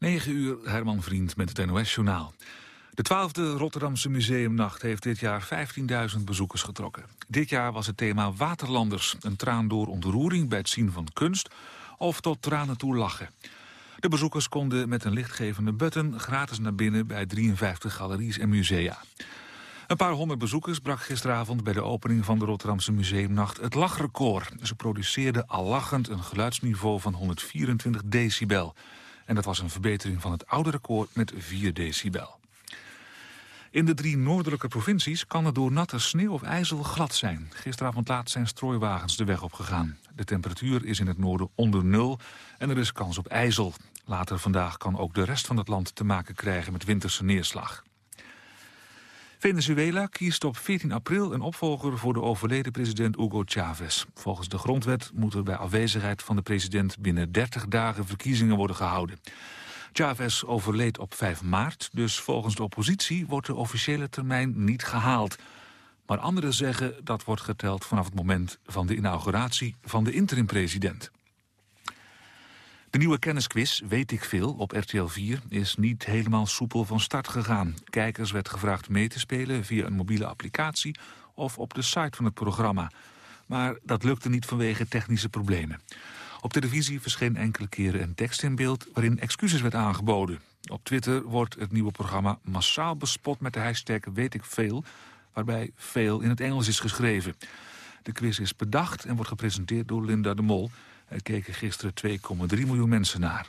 9 uur, Herman Vriend met het NOS-journaal. De 12e Rotterdamse Museumnacht heeft dit jaar 15.000 bezoekers getrokken. Dit jaar was het thema Waterlanders. Een traan door ontroering bij het zien van kunst of tot tranen toe lachen. De bezoekers konden met een lichtgevende button gratis naar binnen bij 53 galeries en musea. Een paar honderd bezoekers brak gisteravond bij de opening van de Rotterdamse Museumnacht het lachrecord. Ze produceerden al lachend een geluidsniveau van 124 decibel. En dat was een verbetering van het oude record met 4 decibel. In de drie noordelijke provincies kan het door natte sneeuw of ijzel glad zijn. Gisteravond laat zijn strooiwagens de weg opgegaan. De temperatuur is in het noorden onder nul en er is kans op ijzel. Later vandaag kan ook de rest van het land te maken krijgen met winterse neerslag. Venezuela kiest op 14 april een opvolger voor de overleden president Hugo Chavez. Volgens de grondwet moeten bij afwezigheid van de president binnen 30 dagen verkiezingen worden gehouden. Chavez overleed op 5 maart, dus volgens de oppositie wordt de officiële termijn niet gehaald. Maar anderen zeggen dat wordt geteld vanaf het moment van de inauguratie van de interim-president. De nieuwe kennisquiz Weet ik veel op RTL 4 is niet helemaal soepel van start gegaan. Kijkers werd gevraagd mee te spelen via een mobiele applicatie of op de site van het programma. Maar dat lukte niet vanwege technische problemen. Op televisie verscheen enkele keren een tekst in beeld waarin excuses werd aangeboden. Op Twitter wordt het nieuwe programma massaal bespot met de hashtag Weet ik veel, waarbij veel in het Engels is geschreven. De quiz is bedacht en wordt gepresenteerd door Linda de Mol. Er keken gisteren 2,3 miljoen mensen naar.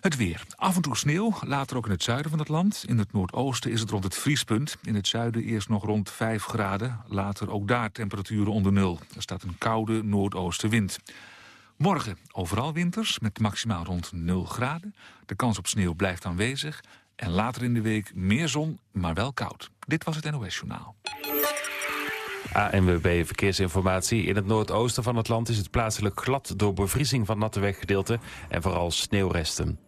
Het weer. Af en toe sneeuw, later ook in het zuiden van het land. In het noordoosten is het rond het vriespunt. In het zuiden eerst nog rond 5 graden. Later ook daar temperaturen onder nul. Er staat een koude noordoostenwind. Morgen overal winters met maximaal rond 0 graden. De kans op sneeuw blijft aanwezig. En later in de week meer zon, maar wel koud. Dit was het NOS Journaal. ANWB Verkeersinformatie. In het noordoosten van het land is het plaatselijk glad door bevriezing van natte weggedeelten en vooral sneeuwresten.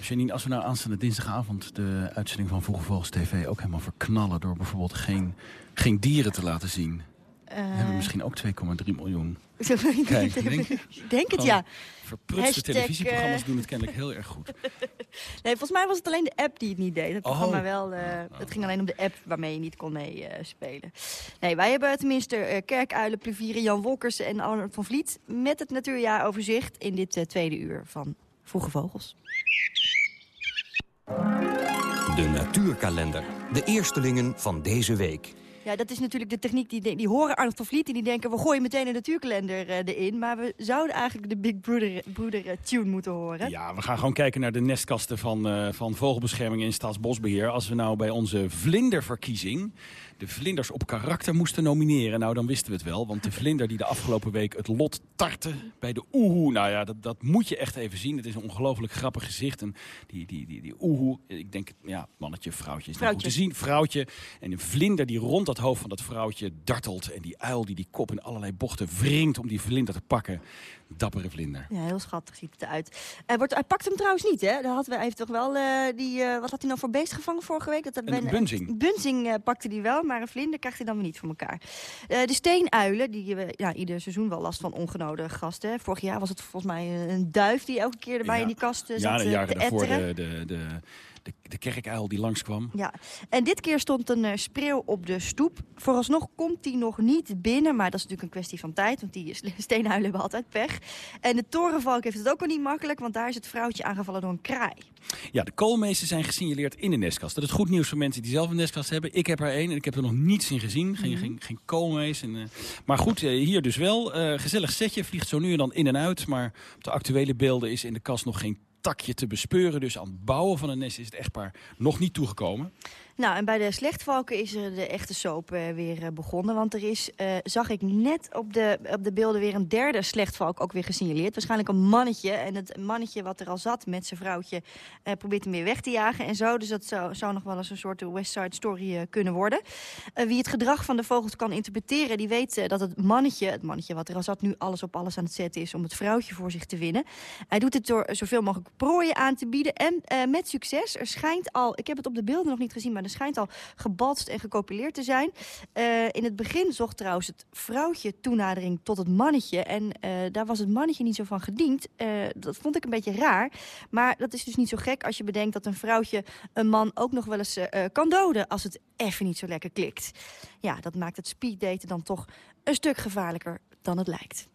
Janine, als we nou aanstaande dinsdagavond de uitzending van Vroege Vogels TV ook helemaal verknallen door bijvoorbeeld geen, geen dieren te laten zien. Uh... hebben we misschien ook 2,3 miljoen. Kijk, denk, denk het, ja. Verprutste televisieprogramma's uh... doen het kennelijk heel erg goed. nee, volgens mij was het alleen de app die het niet deed. Het, oh. programma wel, uh, het ging alleen om de app waarmee je niet kon meespelen. nee, wij hebben tenminste uh, Kerkuilen, Plevieren, Jan Wolkers en Arnold van Vliet... met het natuurjaar overzicht in dit tweede uur van Vroege Vogels. De natuurkalender. De eerstelingen van deze week. Ja, dat is natuurlijk de techniek. Die, die horen Arnold van die denken... we gooien meteen een natuurkalender uh, erin. Maar we zouden eigenlijk de Big Brother, Brother uh, tune moeten horen. Ja, we gaan gewoon kijken naar de nestkasten van, uh, van vogelbescherming in Staatsbosbeheer. Als we nou bij onze vlinderverkiezing de vlinders op karakter moesten nomineren. Nou, dan wisten we het wel. Want de vlinder die de afgelopen week het lot tartte bij de oehoe. Nou ja, dat, dat moet je echt even zien. Het is een ongelooflijk grappig gezicht. En die, die, die, die oehoe, ik denk, ja, mannetje, vrouwtje is vrouwtje. goed te zien. Vrouwtje. En een vlinder die rond dat hoofd van dat vrouwtje dartelt. En die uil die die kop in allerlei bochten wringt om die vlinder te pakken. Dappere vlinder. Ja, heel schattig ziet het eruit. Hij, wordt, hij pakt hem trouwens niet, hè? Daar hadden we even toch wel uh, die... Uh, wat had hij nou voor beest gevangen vorige week? Dat, een ben, bunzing. bunzing uh, pakte hij wel, maar een vlinder krijgt hij dan weer niet voor elkaar. de steenuilen, die hebben ja, ieder seizoen wel last van ongenodige gasten. Vorig jaar was het volgens mij een duif die elke keer erbij ja. in die kast zat Ja, de jaren daarvoor de, de, de, de, de kerkuil die langskwam. Ja, en dit keer stond een uh, spreeuw op de stoep. Vooralsnog komt die nog niet binnen, maar dat is natuurlijk een kwestie van tijd, want die steenhuilen hebben altijd pech. En de torenvalk heeft het ook al niet makkelijk, want daar is het vrouwtje aangevallen door een kraai. Ja, de koolmeesters zijn gesignaleerd in de nestkast. Dat is goed nieuws voor mensen die zelf een nestkast hebben. Ik heb er één en ik heb er nog niets in gezien. Geen, Mhm. geen, geen koolmees. En, uh, maar goed, uh, hier dus wel. Gezellig setje, vliegt zo nu en dan in en uit. Maar op de actuele beelden is in de kast nog geen takje te bespeuren. Dus aan het bouwen van een nest is het echtpaar nog niet toegekomen. Nou, en bij de slechtvalken is er de echte soap uh, weer uh, begonnen. Want er is, uh, zag ik net op de, op de beelden weer een derde slechtvalk ook weer gesignaleerd. Waarschijnlijk een mannetje. En het mannetje wat er al zat met zijn vrouwtje probeert hem weer weg te jagen. En zo, dus dat zou, zou nog wel eens een soort West Side Story kunnen worden. wie het gedrag van de vogels kan interpreteren, die weet dat het mannetje, het mannetje wat er al zat, nu alles op alles aan het zetten is om het vrouwtje voor zich te winnen. Hij doet het door zoveel mogelijk prooien aan te bieden. En met succes. Er schijnt al, ik heb het op de beelden nog niet gezien, maar schijnt al gebalst en gecopuleerd te zijn. Eh, in het begin zocht trouwens het vrouwtje toenadering tot het mannetje. En eh, daar was het mannetje niet zo van gediend. Eh, dat vond ik een beetje raar. Maar dat is dus niet zo gek als je bedenkt dat een vrouwtje een man ook nog wel eens kan doden als het even niet zo lekker klikt. Ja, dat maakt het speeddaten dan toch een stuk gevaarlijker dan het lijkt.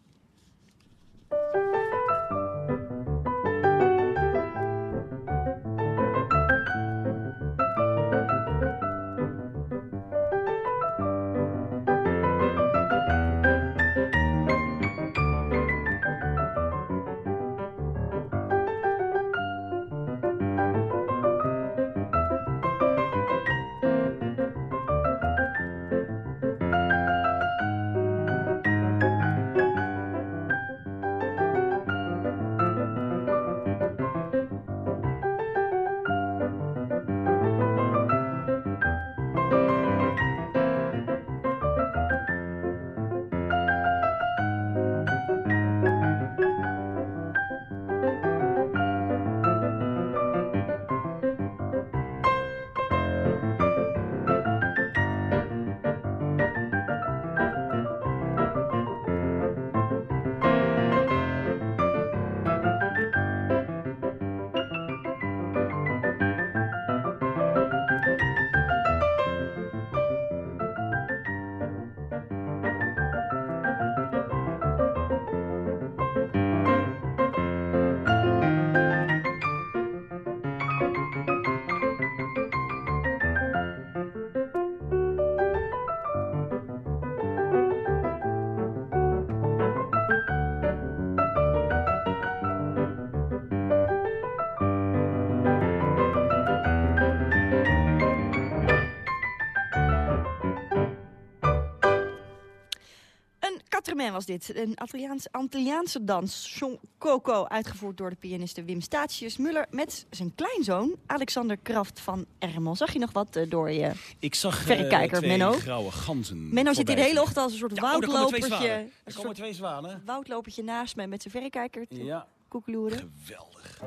Was dit. Een Antilliaanse, Antilliaanse dans. Jean Coco, uitgevoerd door de pianiste Wim Statius Muller... met zijn kleinzoon Alexander Kraft van Ermel. Zag je nog wat eh, door je... Ik zag eh, Verrekijker, twee Menno. grauwe ganzen Menno zit hier de hele ochtend als een soort Ja, oh, daar komen twee woudlopertje... zwanen. een Er komen twee zwanen. woudlopertje naast mij met zijn verrekijker Ja, koekeloeren. geweldig.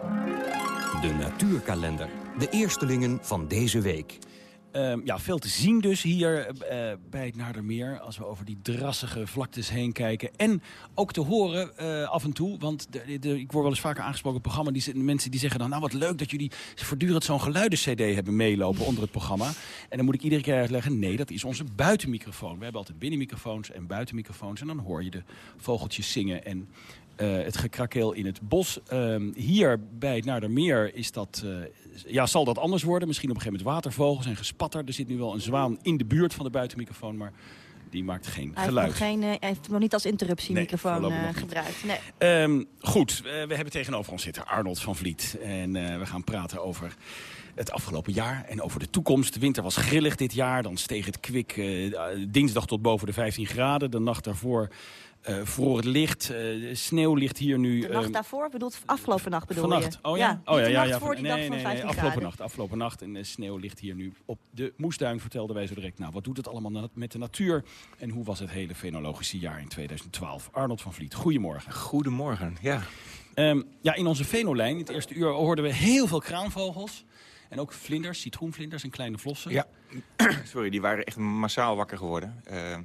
De natuurkalender. De eerstelingen van deze week. Ehm, ja, veel te zien dus hier eh, bij het Naardermeer. Als we over die drassige vlaktes heen kijken. En ook te horen eh, af en toe. Want de, ik word wel eens vaker aangesproken op het programma. Die, mensen die zeggen dan, nou wat leuk dat jullie voortdurend zo'n geluiden-cd hebben meelopen onder het programma. En dan moet ik iedere keer uitleggen, nee, dat is onze buitenmicrofoon. We hebben altijd binnenmicrofoons en buitenmicrofoons. En dan hoor je de vogeltjes zingen en eh, het gekrakeel in het bos. Ehm, hier bij het Naardermeer is dat, eh, ja, zal dat anders worden. Misschien op een gegeven moment watervogels en gespatter. Er zit nu wel een zwaan in de buurt van de buitenmicrofoon, maar die maakt geen Hij geluid. geen, eh, hij heeft hem nog niet als interruptiemicrofoon Nee, eh, gebruikt. Nee. Ehm, goed, eh, we hebben tegenover ons zitten Arnold van Vliet. En eh, we gaan praten over het afgelopen jaar en over de toekomst. De winter was grillig dit jaar. Dan steeg het kwik eh, dinsdag tot boven de 15 graden. De nacht daarvoor eh vroor het licht. Eh, de sneeuw ligt hier nu... De nacht ehm, daarvoor bedoelt afgelopen nacht bedoel Vannacht. je? Oh ja? oh ja, ja, nacht ja. voor die nee, dag van nee, 15 afgelopen graden. nacht. Afgelopen nacht. En de sneeuw ligt hier nu op de moestuin, vertelden wij zo direct. Nou, wat doet het allemaal met de natuur? En hoe was het hele fenologische jaar in 2012? Arnold van Vliet, goedemorgen. Goedemorgen, ja. Ehm, ja, in onze venolijn, in het eerste uur, hoorden we heel veel kraanvogels. En ook vlinders, citroenvlinders en kleine vlossen. Ja. Sorry, die waren echt massaal wakker geworden. Ehm,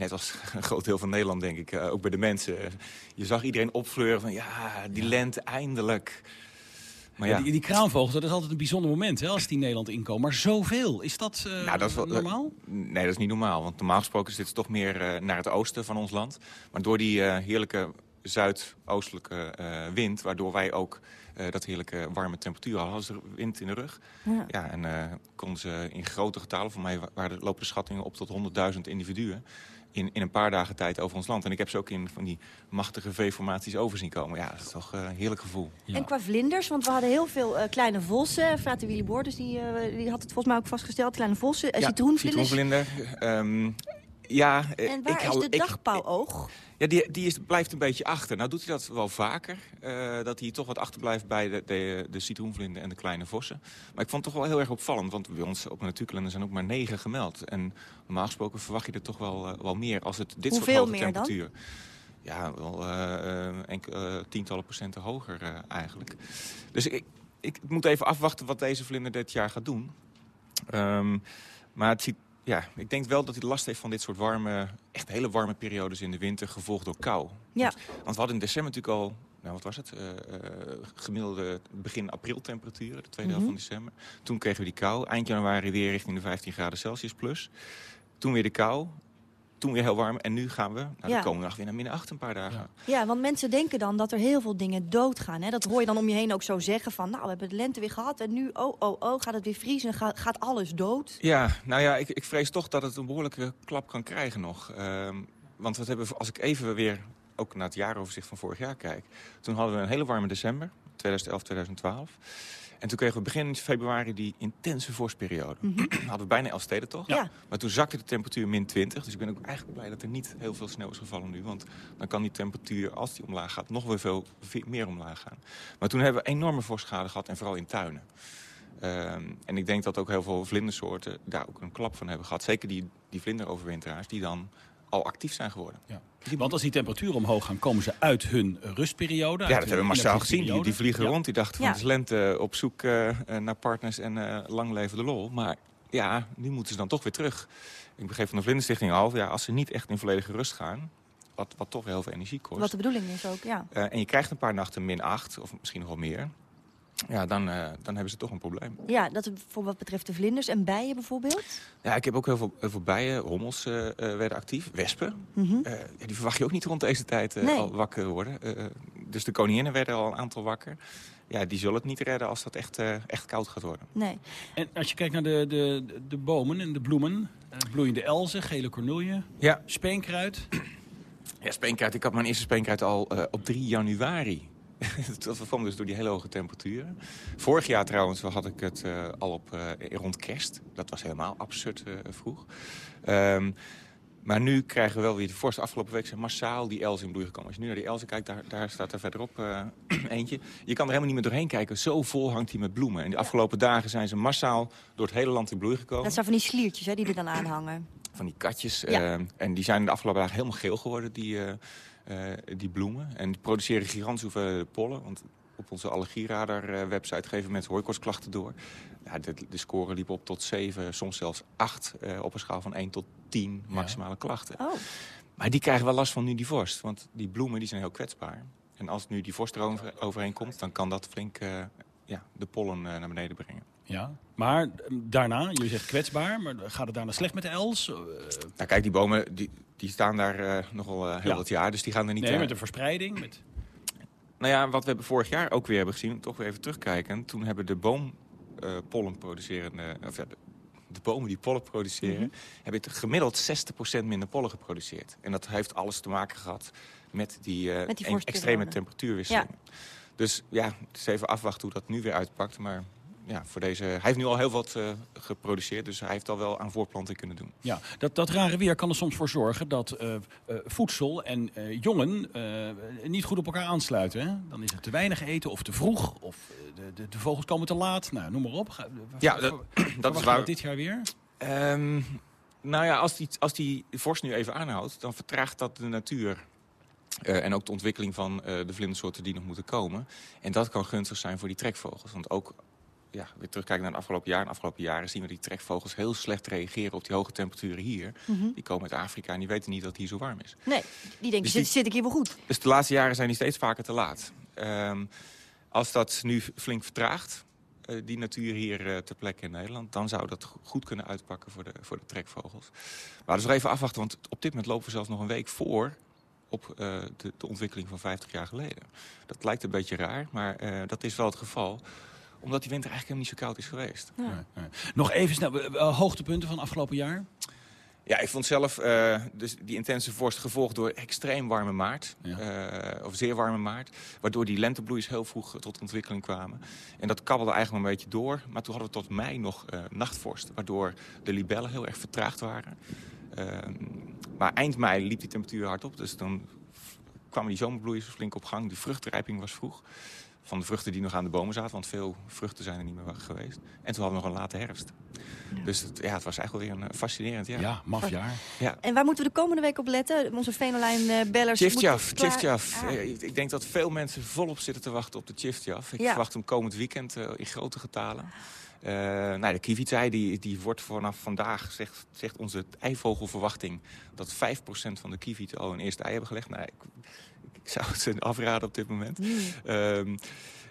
net als een groot deel van Nederland, denk ik. eh, ook bij de mensen. Je zag iedereen opfleuren van, ja, die lente eindelijk. Maar Ja, ja, die, die kraanvogels, dat is altijd een bijzonder moment hè, als die Nederland inkomen. Maar zoveel, is dat, eh, nou, dat is wel, normaal? Nee, dat is niet normaal. Want normaal gesproken zit het toch meer eh, naar het oosten van ons land. Maar door die eh, heerlijke zuidoostelijke eh, wind... waardoor wij ook eh, dat heerlijke warme temperatuur hadden... als er wind in de rug. Ja. Ja, en eh, konden ze in grote getalen... voor mij wa- waren de, lopen de schattingen op tot 100.000 individuen... In, in een paar dagen tijd over ons land. En ik heb ze ook in van die machtige V-formaties over zien komen. Ja, dat is toch eh, een heerlijk gevoel. Ja. En qua vlinders, want we hadden heel veel eh, kleine vossen. Frater Willy Boor, dus die, eh, die had het volgens mij ook vastgesteld. Kleine vossen, uh, Ja, citroenvlinders. citroenvlinder. Ehm, ja, eh, En waar ik is de dagpauwoog? Ja, die, die is, blijft een beetje achter. Nou doet hij dat wel vaker. eh, dat hij toch wat achterblijft bij de, de, de citroenvlinder en de kleine vossen. Maar ik vond het toch wel heel erg opvallend. Want bij ons op de natuurkalender zijn ook maar negen gemeld. En normaal gesproken verwacht je er toch wel, eh, wel meer als het dit Hoeveel soort hoge meer dan? temperatuur. Ja, wel eh, tientallen procenten hoger eigenlijk. Dus ik, ik moet even afwachten wat deze vlinder dit jaar gaat doen. Ehm, maar het ziet, ja, ik denk wel dat hij last heeft van dit soort warme, echt hele warme periodes in de winter, gevolgd door kou. Ja. Want, want we hadden in december natuurlijk al, nou wat was het, Eh, eh, gemiddelde begin april temperaturen, de tweede helft Mhm. van december. Toen kregen we die kou, eind januari weer richting de 15 graden Celsius plus. Toen weer de kou, toen weer heel warm en nu gaan we, nou, Ja. de komende nacht weer naar min 8 een paar dagen. Ja. Ja, want mensen denken dan dat er heel veel dingen doodgaan. Hè? Dat hoor je dan om je heen ook zo zeggen van... nou, we hebben de lente weer gehad en nu, oh, oh, oh, gaat het weer vriezen... gaat, gaat alles dood. Ja, nou ja, ik, ik vrees toch dat het een behoorlijke klap kan krijgen nog. Ehm, want wat hebben we, als ik even weer ook naar het jaaroverzicht van vorig jaar kijk. Toen hadden we een hele warme december, 2011, 2012. En toen kregen we begin februari die intense vorstperiode. hadden we bijna elf steden toch? Ja. Maar toen zakte de temperatuur min 20. Dus ik ben ook eigenlijk blij dat er niet heel veel sneeuw is gevallen nu. Want dan kan die temperatuur, als die omlaag gaat, nog weer veel ve- meer omlaag gaan. Maar toen hebben we enorme vorstschade gehad en vooral in tuinen. Ehm, en ik denk dat ook heel veel vlindersoorten daar ook een klap van hebben gehad. Zeker die, die vlinderoverwinteraars die dan al actief zijn geworden. Ja. Want als die temperaturen omhoog gaan, komen ze uit hun rustperiode. Ja, dat hun hebben we massaal gezien. Die, die vliegen Ja. rond. Die dachten van Ja. het is lente op zoek eh, eh, naar partners en eh, lang leven de lol. Maar ja, nu moeten ze dan toch weer terug. Ik begreep van de Vlinderstichting al, ja, als ze niet echt in volledige rust gaan... wat, wat toch heel veel energie kost... Wat de bedoeling is ook, ja. eh, en je krijgt een paar nachten min 8, of misschien nog wel meer... ja, dan, eh, dan hebben ze toch een probleem. Ja, dat voor wat betreft de vlinders en bijen bijvoorbeeld. Ja, ik heb ook heel veel, heel veel bijen, hommels eh, eh, werden actief, wespen. Mhm. Eh, ja, die verwacht je ook niet rond deze tijd eh, Nee. al wakker worden. Eh, dus de koninginnen werden al een aantal wakker. Ja, die zullen het niet redden als dat echt, eh, echt koud gaat worden. Nee. En als je kijkt naar de, de, de bomen en de bloemen. eh, bloeiende elzen, gele cornoelje, Ja, speenkruid. ja speenkruid. Ik had mijn eerste speenkruid al eh, op 3 januari. dat kwam dus door die hele hoge temperaturen. Vorig jaar trouwens had ik het eh, al op eh, rond kerst. Dat was helemaal absurd eh, vroeg. Ehm, maar nu krijgen we wel weer de vorst. Afgelopen week zijn massaal die elzen in bloei gekomen. Als je nu naar die elzen kijkt, daar, daar staat er verderop eentje. Je kan er helemaal niet meer doorheen kijken. Zo vol hangt hij met bloemen. En de afgelopen dagen zijn ze massaal door het hele land in bloei gekomen. Dat zijn van die sliertjes hè, die er dan aanhangen. Van die katjes. Ja. eh, en die zijn de afgelopen dagen helemaal geel geworden, die, die bloemen. En die produceren gigantische hoeveelheden pollen. Want op onze allergieradar-website geven mensen hooikoortsklachten door. Ja, de, de score liep op tot 7, soms zelfs 8 eh, op een schaal van 1 tot 10 maximale klachten. Oh, Maar die krijgen wel last van nu die vorst. Want die bloemen die zijn heel kwetsbaar. En als nu die vorst er overheen komt, dan kan dat flink eh, ja, de pollen eh, naar beneden brengen. Ja. Maar eh, daarna, je zegt kwetsbaar, maar gaat het daarna slecht met de els? Eh, Nou kijk, die bomen die, die staan daar eh, nogal eh, heel Ja. wat jaar. Dus die gaan er niet nee, met de verspreiding. Met... Nou ja, wat we hebben vorig jaar ook weer hebben gezien, toch weer even terugkijken. Toen hebben de boompollen producerende, of ja, de, de bomen die pollen produceren, Mhm. hebben het gemiddeld 60% minder pollen geproduceerd. En dat heeft alles te maken gehad met die, eh, Met extreme temperatuurwisseling. Dus ja, het is even afwachten hoe dat nu weer uitpakt. Maar ja, voor deze, hij heeft nu al heel wat eh, geproduceerd, dus hij heeft al wel aan voorplanting kunnen doen. Ja, dat, dat rare weer kan er soms voor zorgen dat eh, eh, voedsel en jongen niet goed op elkaar aansluiten. Hè? Dan is het te weinig eten of te vroeg, of de, de, de vogels komen te laat. Nou, noem maar op. Ga- Ja, dat- is waar. dat dit jaar weer? Ehm, nou ja, als die, als die vorst nu even aanhoudt, dan vertraagt dat de natuur. En ook de ontwikkeling van eh, de vlindersoorten die nog moeten komen. En dat kan gunstig zijn voor die trekvogels. Want ook, ja, weer terugkijken naar het afgelopen jaar. En de afgelopen jaren zien we die trekvogels heel slecht reageren op die hoge temperaturen hier. Mhm. Die komen uit Afrika en die weten niet dat het hier zo warm is. nee. Die denken, Dus zit, die- zit ik hier wel goed? Dus de laatste jaren zijn die steeds vaker te laat. Ehm, als dat nu flink vertraagt, eh, die natuur hier eh, ter plekke in Nederland... dan zou dat go- goed kunnen uitpakken voor de, voor de trekvogels. Maar dus nog even afwachten, want op dit moment lopen we zelfs nog een week voor... op eh, de, de ontwikkeling van 50 jaar geleden. Dat lijkt een beetje raar, maar dat is wel het geval omdat die winter eigenlijk helemaal niet zo koud is geweest. Ja. Nog even snel, hoogtepunten van afgelopen jaar? Ja, ik vond zelf eh, dus die intense vorst gevolgd door extreem warme maart. Ja. eh, of zeer warme maart. Waardoor die lentebloeiers heel vroeg tot ontwikkeling kwamen. En dat kabbelde eigenlijk een beetje door. Maar toen hadden we tot mei nog eh, nachtvorst. Waardoor de libellen heel erg vertraagd waren. Ehm, maar eind mei liep die temperatuur hard op. Dus dan kwamen die zomerbloeiers flink op gang. Die vruchtrijping was vroeg. Van de vruchten die nog aan de bomen zaten. Want veel vruchten zijn er niet meer geweest. En toen hadden we nog een late herfst. Dus het, ja, het was eigenlijk wel weer een fascinerend jaar. Ja, mafjaar. En waar moeten we de komende week op letten? Onze Venolijn-bellers... Chiftjaf, Chiftjaf. Ik denk dat veel mensen volop zitten te wachten op de Chiftjaf. Ik Ja. verwacht hem komend weekend eh, in grote getalen. Eh nou, de kievitsei die, die wordt vanaf vandaag, zegt, zegt onze eivogelverwachting... dat 5% van de kievieten al hun eerste ei hebben gelegd. Nou, ik zou het ze afraden op dit moment. Ehm,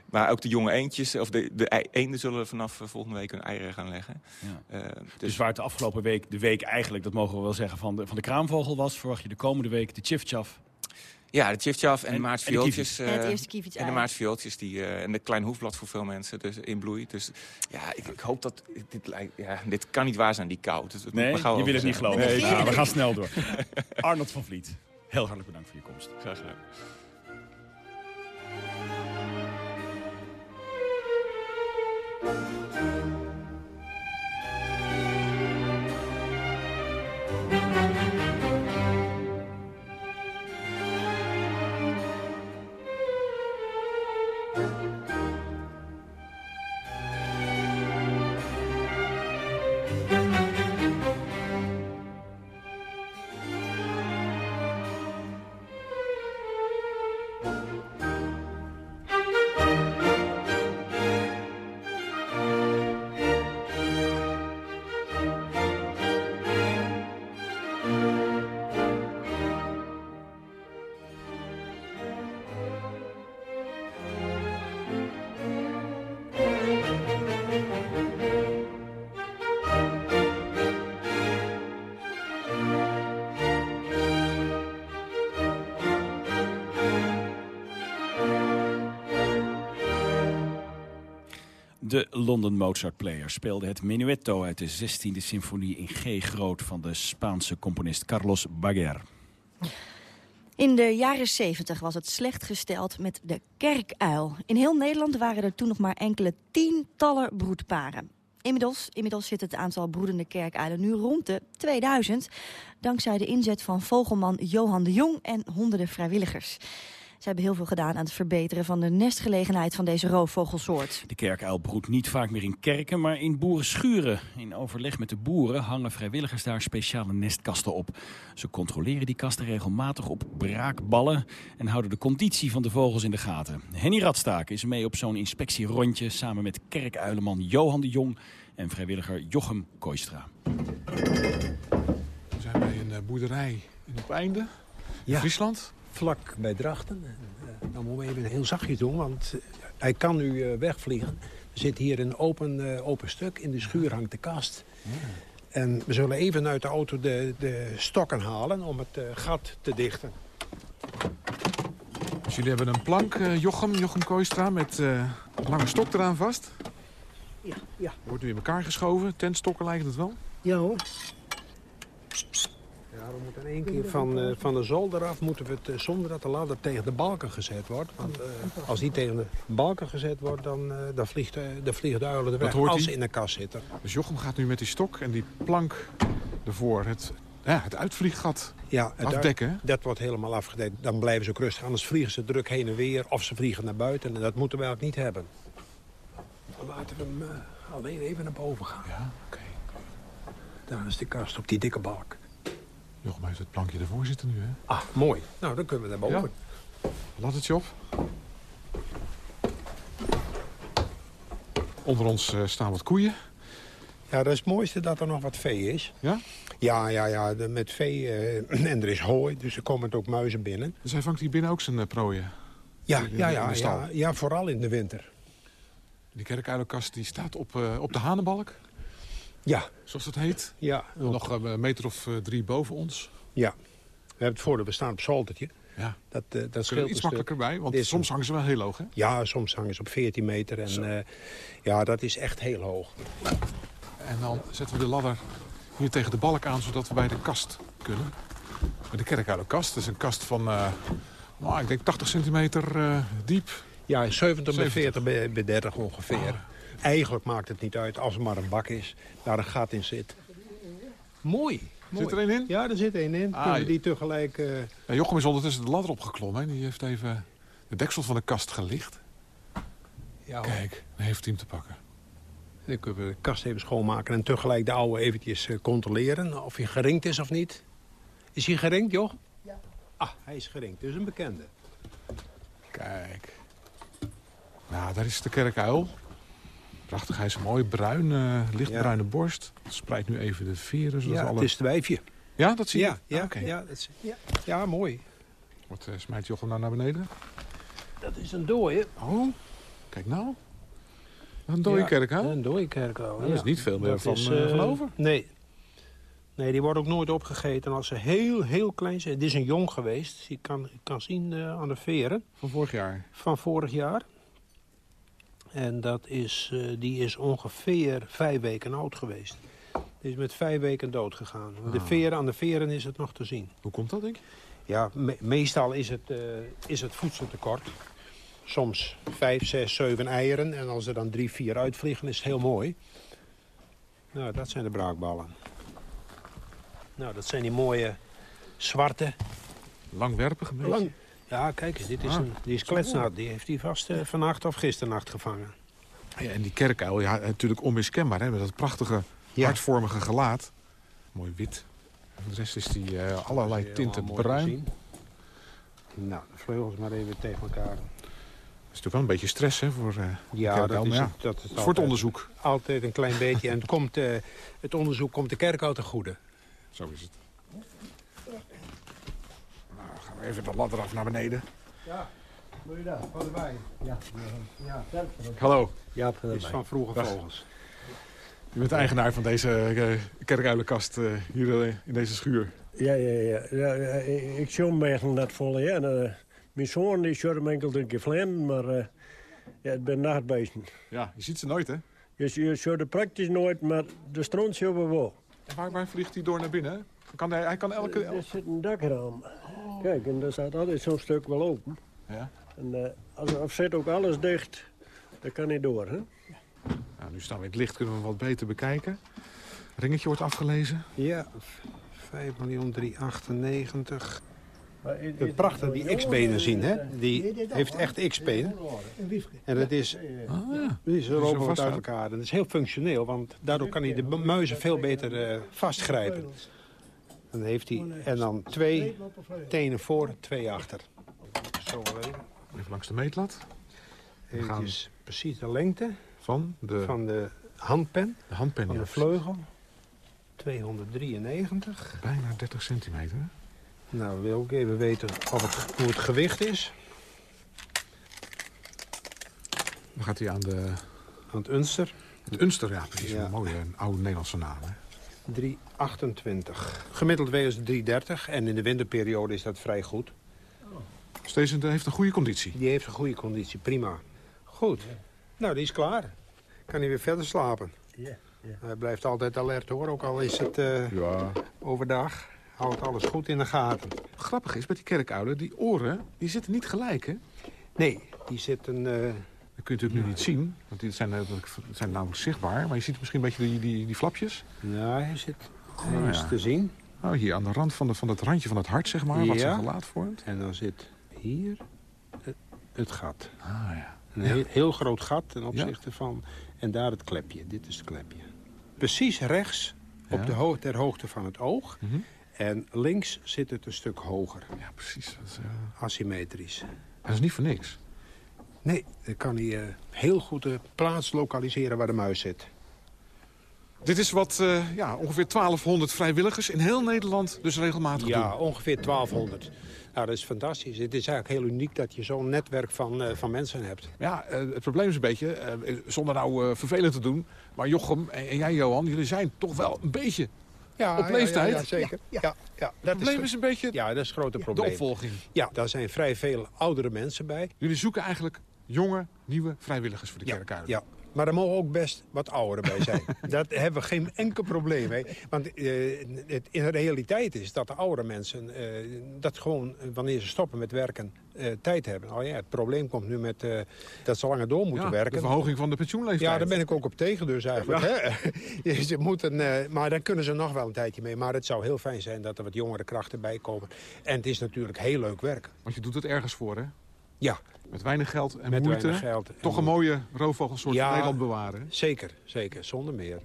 maar ook de jonge eendjes, of de, de eenden zullen vanaf eh, volgende week hun eieren gaan leggen. Ja. Eh, Dus dus waar het de afgelopen week, de week eigenlijk, dat mogen we wel zeggen, van de, van de kraamvogel was... verwacht je de komende week de chifchaf. ja, de chiftjaf en, En- de en maartsviooltjes. de En het eh, eerste kievitsei. En de maartsviooltjes die, eh, en de klein hoefblad voor veel mensen dus in bloei. Dus ja, ik, ik hoop dat... Dit, lijkt- ja, dit kan niet waar zijn, die kou. Dus Nee, je wil het niet geloven. Nee, Nou, we gaan snel door. Arnold van Vliet, heel hartelijk bedankt voor je komst. Graag gedaan. London Mozart Players speelde het menuetto uit de 16e symfonie in G groot van de Spaanse componist Carlos Baguer. In de jaren 70 was het slecht gesteld met de kerkuil. In heel Nederland waren er toen nog maar enkele tientallen broedparen. Inmiddels, inmiddels zit het aantal broedende kerkuilen nu rond de 2000... dankzij de inzet van vogelman Johan de Jong en honderden vrijwilligers. Ze hebben heel veel gedaan aan het verbeteren van de nestgelegenheid van deze roofvogelsoort. De kerkuil broedt niet vaak meer in kerken, maar in boerenschuren. In overleg met de boeren hangen vrijwilligers daar speciale nestkasten op. Ze controleren die kasten regelmatig op braakballen... en houden de conditie van de vogels in de gaten. Henny Radstaak is mee op zo'n inspectierondje... samen met kerkuilenman Johan de Jong en vrijwilliger Jochem Kooistra. We zijn bij een eh, boerderij in Opeinde, in Ja. Friesland. Vlak bij Drachten. En, eh, dan moeten we even heel zachtjes doen, want eh, hij kan nu eh, wegvliegen. Er zit hier een open, eh, open stuk. In de schuur hangt de kast. En we zullen even uit de auto de, de stokken halen om het gat te dichten. Dus jullie hebben een plank, eh, Jochem, Jochem Kooistra, met eh, een lange stok eraan vast. Ja, ja. Wordt nu in elkaar geschoven. Tentstokken lijkt het wel. Ja hoor. Ja, we moeten in één keer van, eh, van de zolder af moeten we het, eh, zonder dat de ladder tegen de balken gezet wordt. Want eh, als die tegen de balken gezet wordt, dan, eh, dan, vliegt, eh, dan vliegen de uilen er weg hoort als ze in de kast zitten. Dus Jochem gaat nu met die stok en die plank ervoor het, ja, het uitvlieggat Ja, het afdekken. Dat wordt helemaal afgedekt. Dan blijven ze ook rustig. Anders vliegen ze druk heen en weer. Of ze vliegen naar buiten. En dat moeten we eigenlijk niet hebben. Dan laten we hem alleen even naar boven gaan. Ja, oké. Daar is de kast op die dikke balk. Jochem heeft het plankje ervoor zitten nu, hè? Ah, mooi. Nou, dan kunnen we naar boven. Laddertje op. Onder ons eh, staan wat koeien. Ja, dat is het mooiste dat er nog wat vee is. Ja? Ja, ja, ja. de- met vee. eh, en er is hooi, dus er komen ook muizen binnen. Dus hij vangt hier binnen ook zijn eh, prooien. Ja, In ja, in ja, ja, ja, vooral in de winter. Die kerkuilenkast die staat op, eh, op de hanenbalk, Ja, zoals dat heet. ja. Nog eh, een meter of eh, drie boven ons. Ja. We hebben het voordeel, we staan op zoldertje. Ja, Dat, eh, dat scheelt er iets stuk. makkelijker bij, want soms hangen ze wel heel hoog, hè? Ja, soms hangen ze op 14 meter. En ja, dat is echt heel hoog. En dan zetten we de ladder hier tegen de balk aan, zodat we bij de kast kunnen. Bij de kerkuilenkast. Dat is een kast van, nou, ik denk 80 centimeter diep. Ja, 70 bij 70. 40 bij, bij 30 ongeveer. Eigenlijk maakt het niet uit als er maar een bak is, daar een gat in zit. Mooi. mooi. Zit er een in? Ja, er zit één in. Ah, Kunnen we je- die tegelijk... eh, Ja, Jochem is ondertussen de ladder opgeklommen. Hè? Die heeft even de deksel van de kast gelicht. Ja. Kijk, dan heeft hij hem te pakken. Dan kunnen we de kast even schoonmaken en tegelijk de oude eventjes eh, controleren of hij geringd is of niet. Is hij geringd, joh? Ja. Ah, hij is geringd. Dus een bekende. Kijk. Nou, daar is de kerkuil. Prachtig, hij is mooi bruin, eh, lichtbruine borst. Spreidt nu even de veren. Zodat Ja, alle... het is het wijfje. ja dat zie je? Ja, ja, Ah, oké. ja, dat is, ja. ja, mooi. Wat eh, smijt Jochem nou naar beneden? Dat is een dooie. Oh, kijk nou. Een dode Ja, kerkuil. Een dooie kerkuil, Daar ja. is niet veel meer Dat van, is, eh, eh, van over. Nee. Nee, die wordt ook nooit opgegeten als ze heel, heel klein zijn. Het is een jong geweest. Je kan, je kan zien eh, aan de veren Van vorig jaar. van vorig jaar. En dat is, eh, die is ongeveer vijf weken oud geweest. Die is met vijf weken dood gegaan. De Ah. veren, aan de veren is het nog te zien. Hoe komt dat, denk? Ja, me- meestal is het, eh, is het voedseltekort. Soms vijf, zes, zeven eieren. En als er dan drie, vier uitvliegen, is het heel mooi. Nou, dat zijn de braakballen. Nou, dat zijn die mooie zwarte. Langwerpig een beetje. Lang. Ja, kijk eens, dit is Ah, een, die is kletsnat. Die heeft hij vast eh, vannacht of gisternacht gevangen. Ja, en die kerkuil, ja, natuurlijk onmiskenbaar. Hè, met dat prachtige, Ja. hartvormige gelaat. Mooi wit. De rest is die eh, allerlei tinten te bruin. Nou, de vleugels maar even tegen elkaar. Dat is natuurlijk wel een beetje stress hè, voor de Ja, kerkuil. dat is, ja, dat is voor het onderzoek. Altijd een klein beetje. En het, komt, het onderzoek komt de kerk uit de goede. Zo is het. Nou, dan gaan we even de ladder af naar beneden. Ja, wil je dat? Wat erbij? Ja, ja. Hallo, Ja, is van vroege Dag. vogels. u bent de eigenaar van deze uh, kerkuilenkast eh, hier eh, in deze schuur. Ja, ja, ja. ja, ja, ik- zie hem eigenlijk net vol. Ja. En, mijn zoon die short hem enkel een keer vlammen, maar eh, ja, het ben nachtbeesten. Ja, je ziet ze nooit hè? Je, je short er praktisch nooit, maar de stront zien we wel. En waar, waar vliegt hij door naar binnen? Kan hij, hij kan elke... Er zit een dakraam. Kijk, en daar staat altijd zo'n stuk wel open. Ja. En eh, als of zit ook alles dicht, dan kan hij door. Hè? Nou, nu staan we in het licht, kunnen we wat beter bekijken. Ringetje wordt afgelezen. Ja, 5 miljoen 398. Maar is- is Het prachtig, die X-benen jongen, zien, hè? eh, Die heeft echt X-benen. En dat is, Ah, ja. die ze lopen wat uit elkaar. En dat is heel functioneel, want daardoor kan hij de muizen veel beter eh, vastgrijpen. Dan heeft hij, en dan twee tenen voor, twee achter. Zo even. Even langs de meetlat. Eventjes precies de lengte Van de, van de handpen, de handpen. van ja, de vleugel. 293. Bijna 30 centimeter. Nou, we willen ook even weten of het, hoe het gewicht is. Dan gaat hij aan de... Aan het Unster. Het Unster, ja, precies. Ja. Een mooie een oude Nederlandse naam. Hè? 328. Gemiddeld het 330 en in de winterperiode is dat vrij goed. Dus deze heeft een goede conditie. Die heeft een goede conditie, prima. Goed. Nou, die is klaar. Kan hij weer verder slapen. Ja, ja. Hij blijft altijd alert hoor, ook al is het eh, Ja. overdag. Houdt alles goed in de gaten. Grappig is, met die kerkuilen, die oren, die zitten niet gelijk, hè? Nee, die zitten... eh, Dat kun je natuurlijk nu niet zien, want die zijn, eh, zijn namelijk zichtbaar. Maar je ziet misschien een beetje die, die, die flapjes. nou, hij zit hij Oh, is ja. te zien. Oh, hier aan de rand van, de, van het randje van het hart, zeg maar, wat Ja. zijn gelaat vormt. En dan zit hier het, het gat. Ah, ja. Een heel, heel groot gat ten opzichte van... En daar het klepje. Dit is het klepje. Precies rechts, op Ja. de ho ter hoogte van het oog. Mhm. En links zit het een stuk hoger. Ja, precies. Dat is, eh, Asymmetrisch. dat is niet voor niks. Nee, dan kan hij eh, heel goed de plaats lokaliseren waar de muis zit. Dit is wat, eh, ja, ongeveer 1200 vrijwilligers in heel Nederland dus regelmatig Ja, doen. ongeveer 1200. Nou, dat is fantastisch. Het is eigenlijk heel uniek dat je zo'n netwerk van, eh, van mensen hebt. Ja, eh, het probleem is een beetje, eh, zonder nou eh, vervelend te doen... maar Jochem en, en jij, Johan, jullie zijn toch wel een beetje... Ja, Op leeftijd? Ja, ja, zeker. Ja, ja, Het dat probleem is, is een beetje ja, dat is het grote de probleem. opvolging. Ja, daar zijn vrij veel oudere mensen bij. Jullie zoeken eigenlijk jonge, nieuwe vrijwilligers voor de Ja, ja. Maar er mogen ook best wat ouderen bij zijn. dat hebben we geen enkel probleem mee. Want eh, het, in de realiteit is dat de oudere mensen... eh, dat gewoon, eh, wanneer ze stoppen met werken, tijd hebben. Oh ja, het probleem komt nu met dat ze langer door moeten Ja, werken. de verhoging van de pensioenleeftijd. Ja, daar ben ik ook op tegen dus eigenlijk. Hè? Ze moeten, maar dan kunnen ze nog wel een tijdje mee. Maar het zou heel fijn zijn dat er wat jongere krachten bij komen. En het is natuurlijk heel leuk werk. Want je doet het ergens voor, hè? Ja. Met weinig geld en Met moeite. weinig geld en Toch een mooie roofvogelsoort Ja. van Nederland bewaren. Zeker, zeker. Zonder meer.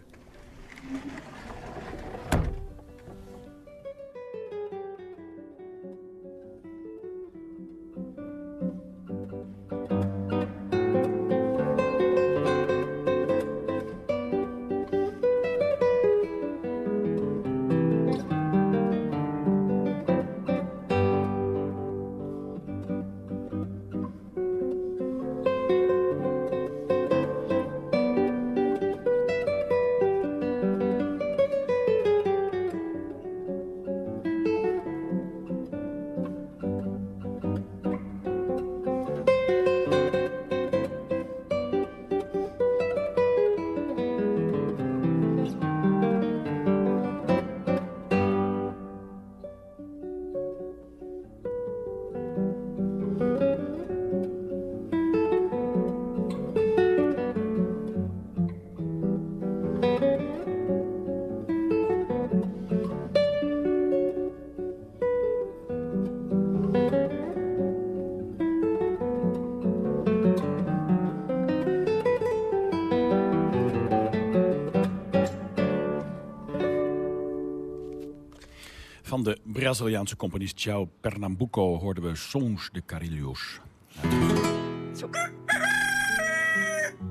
Braziliaanse componist João Pernambuco hoorden we Sons de Carilhos.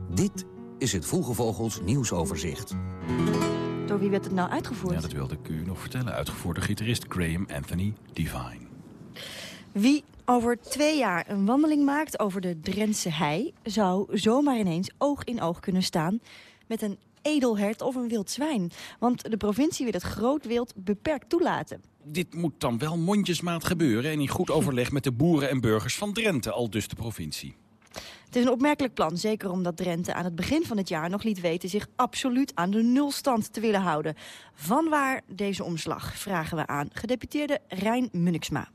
Dit is het Vroege Vogels nieuwsoverzicht. Door wie werd het nou uitgevoerd? Ja, dat wilde ik u nog vertellen. Uitgevoerd door gitarist Graham Anthony Divine. Wie over twee jaar een wandeling maakt over de Drentse hei... zou zomaar ineens oog in oog kunnen staan met een edelhert of een wild zwijn. Want de provincie wil het groot wild beperkt toelaten. Dit moet dan wel mondjesmaat gebeuren... en in goed overleg met de boeren en burgers van Drenthe, al dus de provincie. Het is een opmerkelijk plan, zeker omdat Drenthe aan het begin van het jaar nog liet weten zich absoluut aan de nulstand te willen houden. Vanwaar deze omslag, vragen we aan gedeputeerde Rijn Munniksma.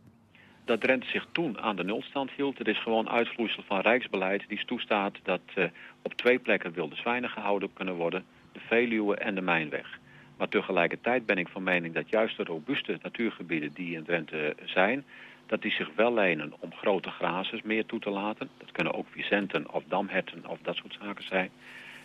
dat Drenthe zich toen aan de nulstand hield. Het is gewoon uitvloeisel van rijksbeleid die toestaat dat eh, op twee plekken wilde zwijnen gehouden kunnen worden. De Veluwe en de Mijnweg. Maar tegelijkertijd ben ik van mening dat juist de robuuste natuurgebieden die in Drenthe zijn... dat die zich wel lenen om grote grazers meer toe te laten. Dat kunnen ook vicenten of damherten of dat soort zaken zijn.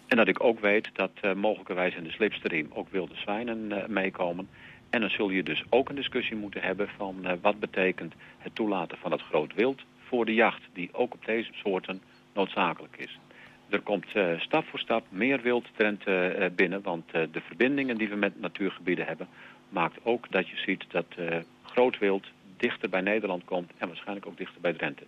En dat ik ook weet dat eh, mogelijkerwijs in de slipstream ook wilde zwijnen eh, meekomen... En dan zul je dus ook een discussie moeten hebben van eh, wat betekent het toelaten van het groot wild voor de jacht, die ook op deze soorten noodzakelijk is. Er komt eh, stap voor stap meer wild Drenthe eh, binnen, want eh, de verbindingen die we met natuurgebieden hebben, maakt ook dat je ziet dat eh, groot wild dichter bij Nederland komt en waarschijnlijk ook dichter bij Drenthe.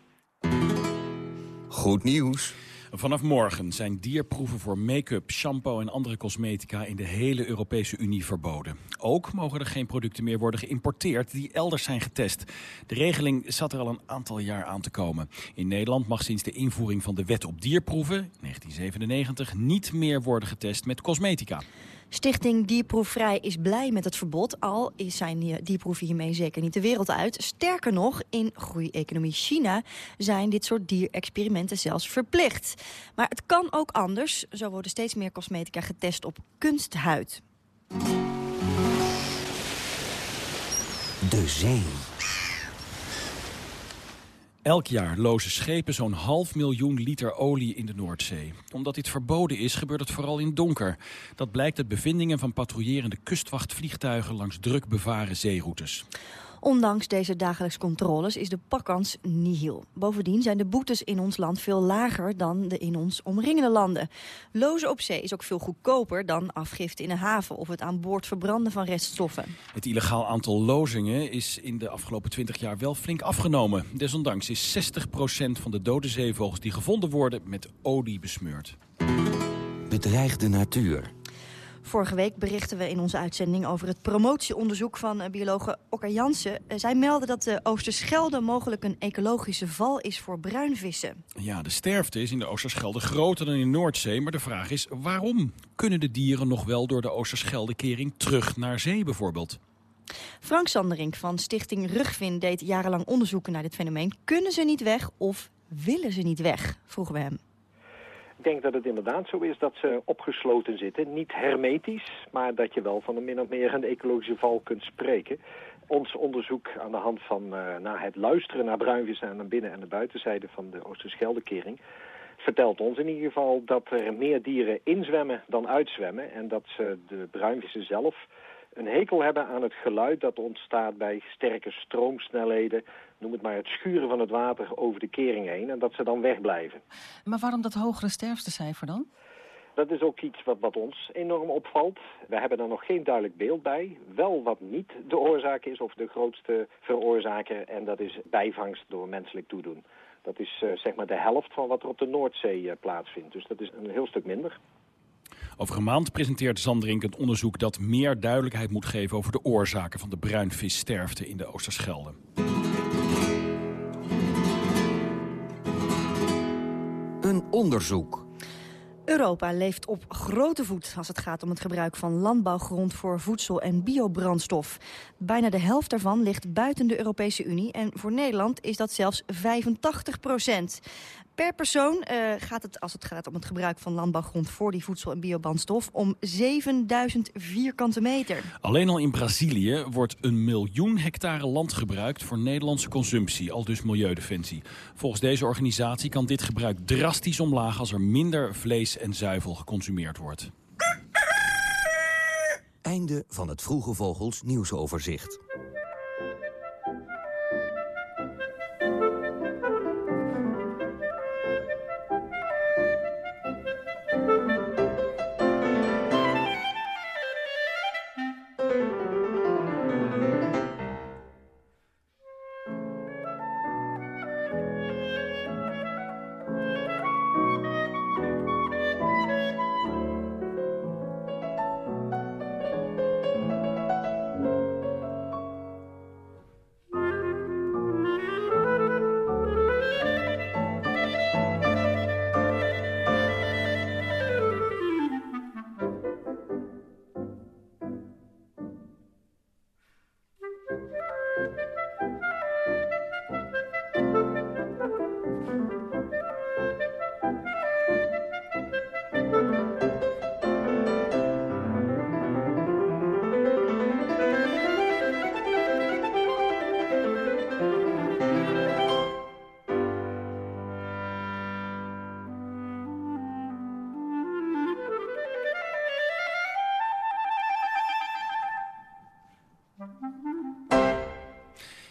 Goed nieuws. Vanaf morgen zijn dierproeven voor make-up, shampoo en andere cosmetica in de hele Europese Unie verboden. Ook mogen er geen producten meer worden geïmporteerd die elders zijn getest. De regeling zat er al een aantal jaar aan te komen. In Nederland mag sinds de invoering van de wet op dierproeven, 1997, niet meer worden getest met cosmetica. Stichting Dierproefvrij is blij met het verbod, al is zijn die- dierproeven hiermee zeker niet de wereld uit. Sterker nog, in groeieconomie China zijn dit soort dierexperimenten zelfs verplicht. Maar het kan ook anders. Zo worden steeds meer cosmetica getest op kunsthuid. De zee. Elk jaar lozen schepen zo'n half miljoen liter olie in de Noordzee. Omdat dit verboden is, gebeurt het vooral in donker. Dat blijkt uit bevindingen van patrouillerende kustwachtvliegtuigen langs druk bevaren zeeroutes. Ondanks deze dagelijks controles is de pakkans nihil. Bovendien zijn de boetes in ons land veel lager dan de in ons omringende landen. Lozen op zee is ook veel goedkoper dan afgifte in een haven... of het aan boord verbranden van reststoffen. Het illegaal aantal lozingen is in de afgelopen 20 jaar wel flink afgenomen. Desondanks is 60% van de dode zeevogels die gevonden worden met olie besmeurd. Bedreigde natuur. Vorige week berichten we in onze uitzending over het promotieonderzoek van eh, biologe Okker Jansen. Eh, zij melden dat de Oosterschelde mogelijk een ecologische val is voor bruinvissen. Ja, de sterfte is in de Oosterschelde groter dan in de Noordzee. Maar de vraag is waarom? Kunnen de dieren nog wel door de Oosterscheldekering terug naar zee bijvoorbeeld? Frank Sanderink van Stichting Rugvin deed jarenlang onderzoeken naar dit fenomeen. Kunnen ze niet weg of willen ze niet weg? Vroegen we hem. Denk dat het inderdaad zo is dat ze opgesloten zitten. Niet hermetisch, maar dat je wel van een min of meer een ecologische val kunt spreken. Ons onderzoek aan de hand van uh, naar het luisteren naar bruinvissen aan de binnen- en de buitenzijde van de Oosterscheldekering vertelt ons in ieder geval dat er meer dieren inzwemmen dan uitzwemmen. En dat ze de bruinvissen zelf een hekel hebben aan het geluid dat ontstaat bij sterke stroomsnelheden. Noem het maar het schuren van het water over de kering heen. En dat ze dan wegblijven. Maar waarom dat hogere sterftecijfer dan? Dat is ook iets wat, wat ons enorm opvalt. We hebben er nog geen duidelijk beeld bij. Wel wat niet de oorzaak is of de grootste veroorzaker. En dat is bijvangst door menselijk toedoen. Dat is uh, zeg maar de helft van wat er op de Noordzee uh, plaatsvindt. Dus dat is een heel stuk minder. Over een maand presenteert Zandrink een onderzoek dat meer duidelijkheid moet geven over de oorzaken van de bruinvissterfte in de Oosterschelde. Een onderzoek. Europa leeft op grote voet als het gaat om het gebruik van landbouwgrond voor voedsel en biobrandstof. Bijna de helft daarvan ligt buiten de Europese Unie en voor Nederland is dat zelfs 85 procent. Per persoon uh, gaat het, als het gaat om het gebruik van landbouwgrond voor die voedsel- en biobrandstof, om 7000 vierkante meter. Alleen al in Brazilië wordt een miljoen hectare land gebruikt voor Nederlandse consumptie, al dus Milieudefensie. Volgens deze organisatie kan dit gebruik drastisch omlaag als er minder vlees en zuivel geconsumeerd wordt. Einde van het Vroege Vogels nieuwsoverzicht.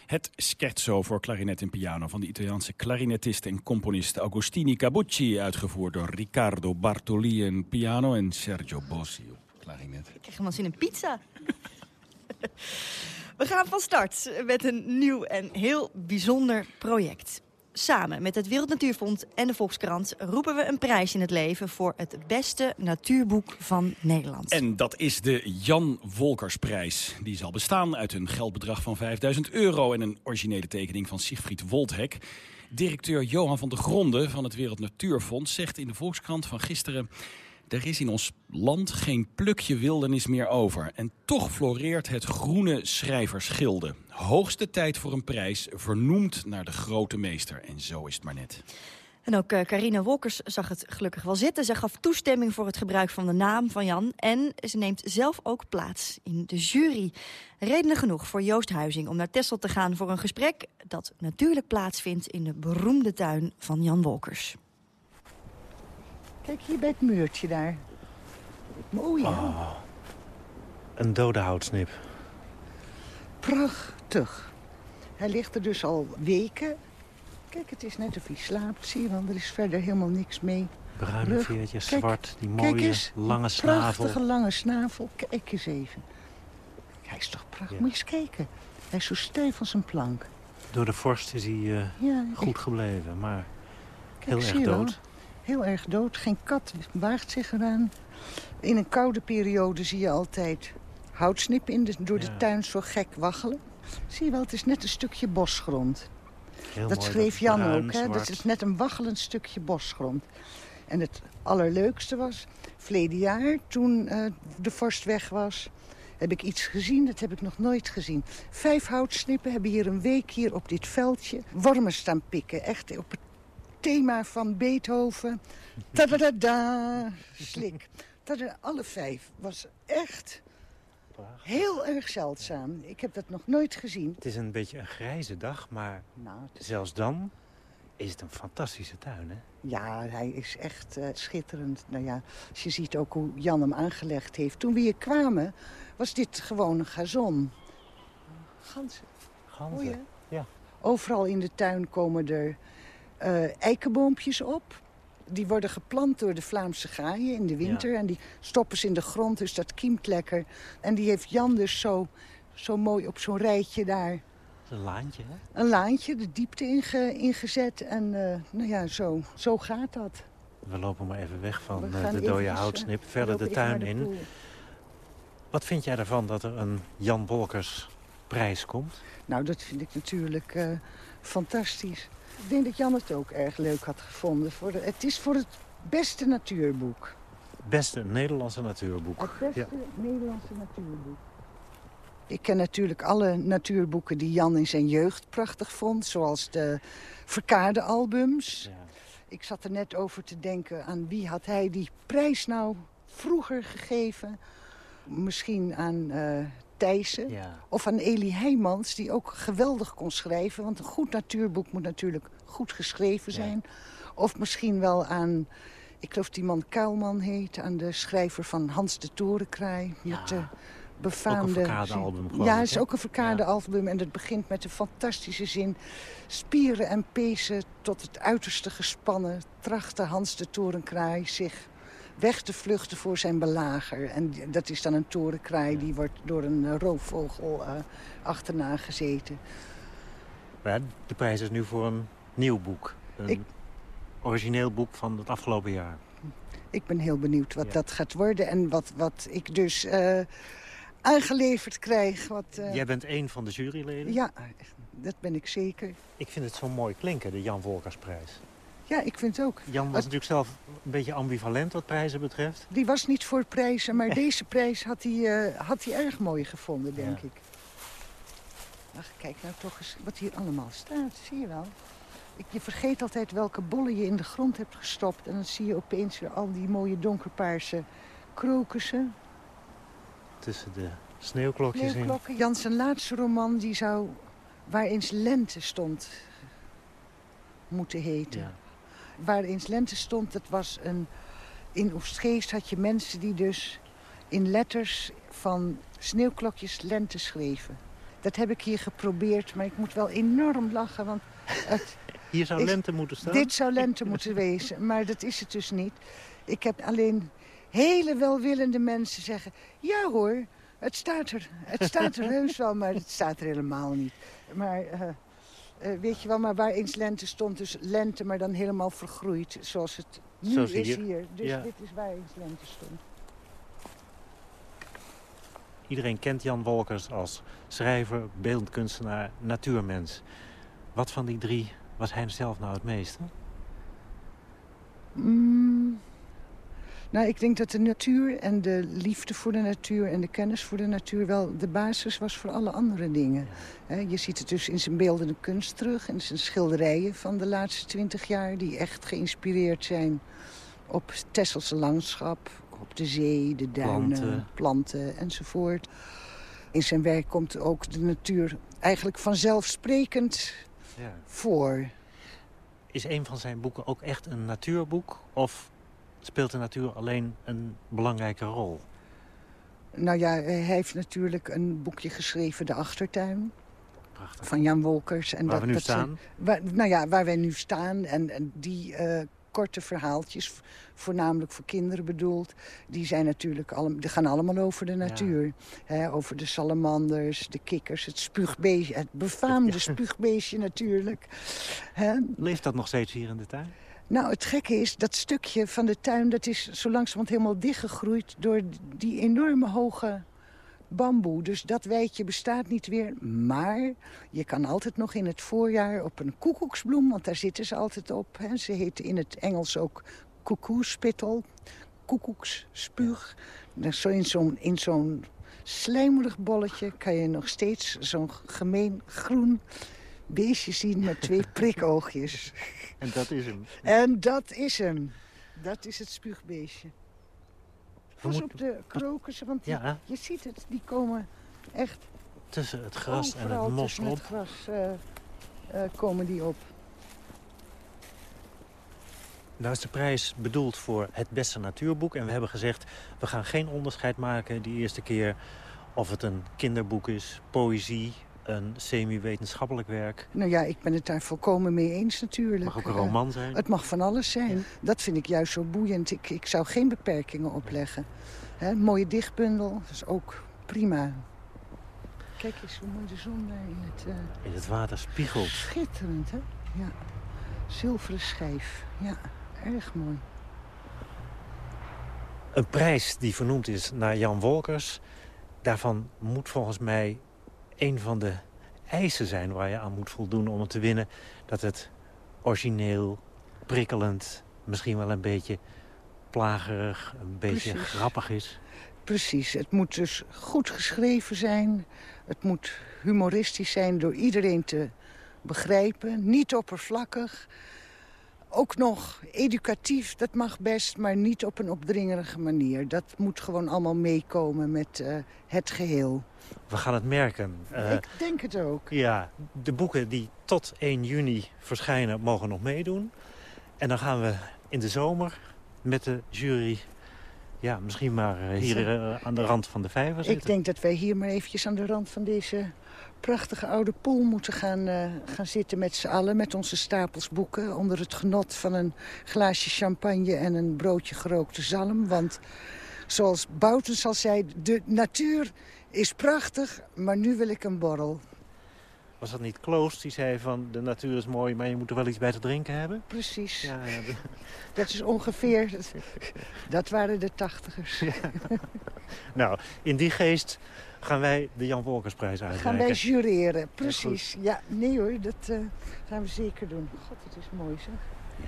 Het scherzo voor klarinet en piano van de Italiaanse klarinetist en componist Agostini Cabucci... uitgevoerd door Riccardo Bartoli en piano en Sergio Bossi op klarinet. Ik krijg hem als in een pizza. We gaan van start met een nieuw en heel bijzonder project. Samen met het Wereld Natuurfonds en de Volkskrant roepen we een prijs in het leven voor het beste natuurboek van Nederland. En dat is de Jan Wolkersprijs. Die zal bestaan uit een geldbedrag van 5000 euro en een originele tekening van Siegfried Woldhek. Directeur Johan van der Gronde van het Wereld Natuurfonds zegt in de Volkskrant van gisteren... Er is in ons land geen plukje wildernis meer over. En toch floreert het groene schrijversgilde. Hoogste tijd voor een prijs, vernoemd naar de grote meester. En zo is het maar net. En ook uh, Carina Wolkers zag het gelukkig wel zitten. Ze gaf toestemming voor het gebruik van de naam van Jan. En ze neemt zelf ook plaats in de jury. Redenen genoeg voor Joost Huizing om naar Tessel te gaan voor een gesprek... dat natuurlijk plaatsvindt in de beroemde tuin van Jan Wolkers. Kijk hier bij het muurtje daar. Mooi, hè? Oh, een dode houtsnip. Prachtig. Hij ligt er dus al weken. Kijk, het is net of hij slaapt, zie je, want er is verder helemaal niks mee. Bruine veertjes, zwart, die mooie eens, lange snavel. prachtige lange snavel. Kijk eens even. Hij is toch prachtig. Ja. Moet je eens kijken. Hij is zo stijf als een plank. Door de vorst is hij uh, ja, goed ik... gebleven, maar Kijk, heel erg dood. Wel? Heel erg dood. Geen kat waagt zich eraan. In een koude periode zie je altijd houtsnip in de, door de ja. tuin zo gek waggelen. Zie je wel, het is net een stukje bosgrond. Heel dat mooi, schreef Jan bruin, ook, hè? Dat is net een waggelend stukje bosgrond. En het allerleukste was, verleden jaar, toen uh, de vorst weg was... heb ik iets gezien, dat heb ik nog nooit gezien. Vijf houtsnippen hebben hier een week hier op dit veldje wormen staan pikken. Echt op het thema van Beethoven. Ta-da-da-da, slik. Dat alle vijf was echt Heel erg zeldzaam. Ik heb dat nog nooit gezien. Het is een beetje een grijze dag, maar Nou, zelfs dan is het een fantastische tuin, hè? Ja, hij is echt eh, schitterend. Nou ja, als je ziet ook hoe Jan hem aangelegd heeft. Toen we hier kwamen, was dit gewoon een gazon. Ganzen. Ganzen, ja. Overal in de tuin komen er eh, eikenboompjes op. Die worden geplant door de Vlaamse gaaien in de winter. En die stoppen ze in de grond, dus dat kiemt lekker. En die heeft Jan dus zo, zo mooi op zo'n rijtje daar een laantje, hè? een laantje de diepte inge, ingezet. En eh, nou ja, zo, zo gaat dat. We lopen maar even weg van eh, de dode houtsnip, verder de tuin de in. Wat vind jij ervan dat er een Jan Bolkers prijs komt? Nou, dat vind ik natuurlijk fantastisch. Ik denk dat Jan het ook erg leuk had gevonden. Voor de, het is voor het beste natuurboek. Beste Nederlandse natuurboek. Het beste Ja. Nederlandse natuurboek. Ik ken natuurlijk alle natuurboeken die Jan in zijn jeugd prachtig vond. Zoals de verkaarde albums. Ik zat er net over te denken aan wie had hij die prijs nou vroeger gegeven. Misschien aan eh Thijssen. Ja. Of aan Elie Heijmans, die ook geweldig kon schrijven. Want een goed natuurboek moet natuurlijk goed geschreven zijn. Of misschien wel aan, ik geloof die man Kuilman heet... aan de schrijver van Hans de Torenkraai. Met de befaamde... album, Ja, het is ook een verkaarde album. En dat begint met een fantastische zin. Spieren en pezen tot het uiterste gespannen... trachtte Hans de Torenkraai zich weg te vluchten voor zijn belager. En dat is dan een torenkraai die wordt door een eh, roofvogel eh, achterna gezeten. Ja, de prijs is nu voor een nieuw boek. Een Ik- origineel boek van het afgelopen jaar. Ik ben heel benieuwd wat dat gaat worden en wat, wat ik dus eh, aangeleverd krijg. Wat, Jij bent één van de juryleden. Ja, dat ben ik zeker. Ik vind het zo mooi klinken, de Jan Volkersprijs. Ja, ik vind het ook. Jan was natuurlijk zelf een beetje ambivalent wat prijzen betreft. Die was niet voor prijzen, maar deze prijs had hij, eh, had hij erg mooi gevonden, denk ik. Ach, kijk nou toch eens wat hier allemaal staat, zie je wel. Ik, je vergeet altijd welke bollen je in de grond hebt gestopt. En dan zie je opeens weer al die mooie donkerpaarse krokussen. Tussen de sneeuwklokjes in. Sneeuwklokken. Jan zijn laatste roman die zou Waar eens lente stond moeten heten. Waar eens lente stond, dat was een... In Oostgeest had je mensen die dus in letters van sneeuwklokjes lente schreven. Dat heb ik hier geprobeerd, maar ik moet wel enorm lachen, want... Het Hier zou is- lente moeten staan. Dit zou lente moeten wezen, maar dat is het dus niet. Ik heb alleen hele welwillende mensen zeggen... ja hoor, het staat er. Het staat er heus wel, maar het staat er helemaal niet. Maar eh, eh, weet je wel, maar waar eens lente stond, dus lente... maar dan helemaal vergroeid, zoals het nu Zoals is hier. hier. Dus Ja. dit is waar eens lente stond. Iedereen kent Jan Wolkers als schrijver, beeldend kunstenaar, natuurmens. Wat van die drie was hij zelf nou het meeste? Mm. Nou, ik denk dat de natuur en de liefde voor de natuur en de kennis voor de natuur wel de basis was voor alle andere dingen. Hè, je ziet het dus in zijn beeldende kunst terug en zijn schilderijen van de laatste twintig jaar die echt geïnspireerd zijn op het Tesselse landschap, op de zee, de duinen, Planten. planten enzovoort. In zijn werk komt ook de natuur eigenlijk vanzelfsprekend Ja. voor. Is een van zijn boeken ook echt een natuurboek? Of speelt de natuur alleen een belangrijke rol? Nou ja, hij heeft natuurlijk een boekje geschreven, De Achtertuin. Van Jan Wolkers. En Waar we nu staan? waar, nou ja, waar wij nu staan. En, en die eh, korte verhaaltjes, voornamelijk voor kinderen bedoeld... die, zijn natuurlijk alle, die gaan allemaal over de natuur. Over de salamanders, de kikkers, het spuugbeestje. Het befaamde spuugbeestje natuurlijk. Leeft dat nog steeds hier in de tuin? Nou, het gekke is, dat stukje van de tuin... dat is zo langzamerhand helemaal dichtgegroeid... door die enorme hoge bamboe. Dus dat weidje bestaat niet weer. Maar je kan altijd nog in het voorjaar op een koekoeksbloem... want daar zitten ze altijd op. Ze heet in het Engels ook koekoespittel. Koekoeksspuug. In zo'n zo'n slijmerig bolletje... kan je nog steeds zo'n gemeen groen beestje zien... met twee prikoogjes. En dat is hem. En dat is hem. Dat is het spuugbeestje. Pas op de krokussen, want die- Ja. je ziet het, die komen echt Tussen het gras en het mos tussen op. het gras eh, eh, komen die op. Nou is de prijs bedoeld voor het beste natuurboek. En we hebben gezegd, we gaan geen onderscheid maken die eerste keer... of het een kinderboek is, poëzie, een semi-wetenschappelijk werk. Nou ja, ik ben het daar volkomen mee eens natuurlijk. Mag ook een Eh, roman zijn. het mag van alles zijn. Dat vind ik juist zo boeiend. Ik, ik zou geen beperkingen opleggen. Hè, een mooie dichtbundel, dat is ook prima. Kijk eens hoe mooi de zon daar in het... eh, In het water spiegelt. Schitterend, hè? Ja. Zilveren schijf. Ja, erg mooi. Een prijs die vernoemd is naar Jan Wolkers. Daarvan moet volgens mij een van de eisen zijn waar je aan moet voldoen om het te winnen. Dat het origineel, prikkelend, misschien wel een beetje plagerig, een beetje Precies. grappig is. Precies, het moet dus goed geschreven zijn. Het moet humoristisch zijn door iedereen te begrijpen. Niet oppervlakkig. Ook nog educatief, dat mag best, maar niet op een opdringerige manier. Dat moet gewoon allemaal meekomen met eh, het geheel. We gaan het merken. Eh, Ik denk het ook. Ja, de boeken die tot 1 juni verschijnen mogen nog meedoen. En dan gaan we in de zomer met de jury... Ja, misschien maar eh, hier aan de rand van de vijver zitten. Ik denk dat wij hier maar eventjes aan de rand van deze prachtige oude pool moeten gaan, eh, gaan zitten met z'n allen. Met onze stapels boeken onder het genot van een glaasje champagne en een broodje gerookte zalm. Want zoals Boutens al zei, de natuur is prachtig, maar nu wil ik een borrel. Was dat niet Kloos die zei van de natuur is mooi, maar je moet er wel iets bij te drinken hebben? Precies. Ja, ja, de- Dat is ongeveer, dat waren de tachtigers. Nou, in die geest gaan wij de Jan Wolkersprijs uitreiken. Gaan wij jureren, Ja, precies. Ja, nee hoor, dat eh, gaan we zeker doen. God, het is mooi zeg.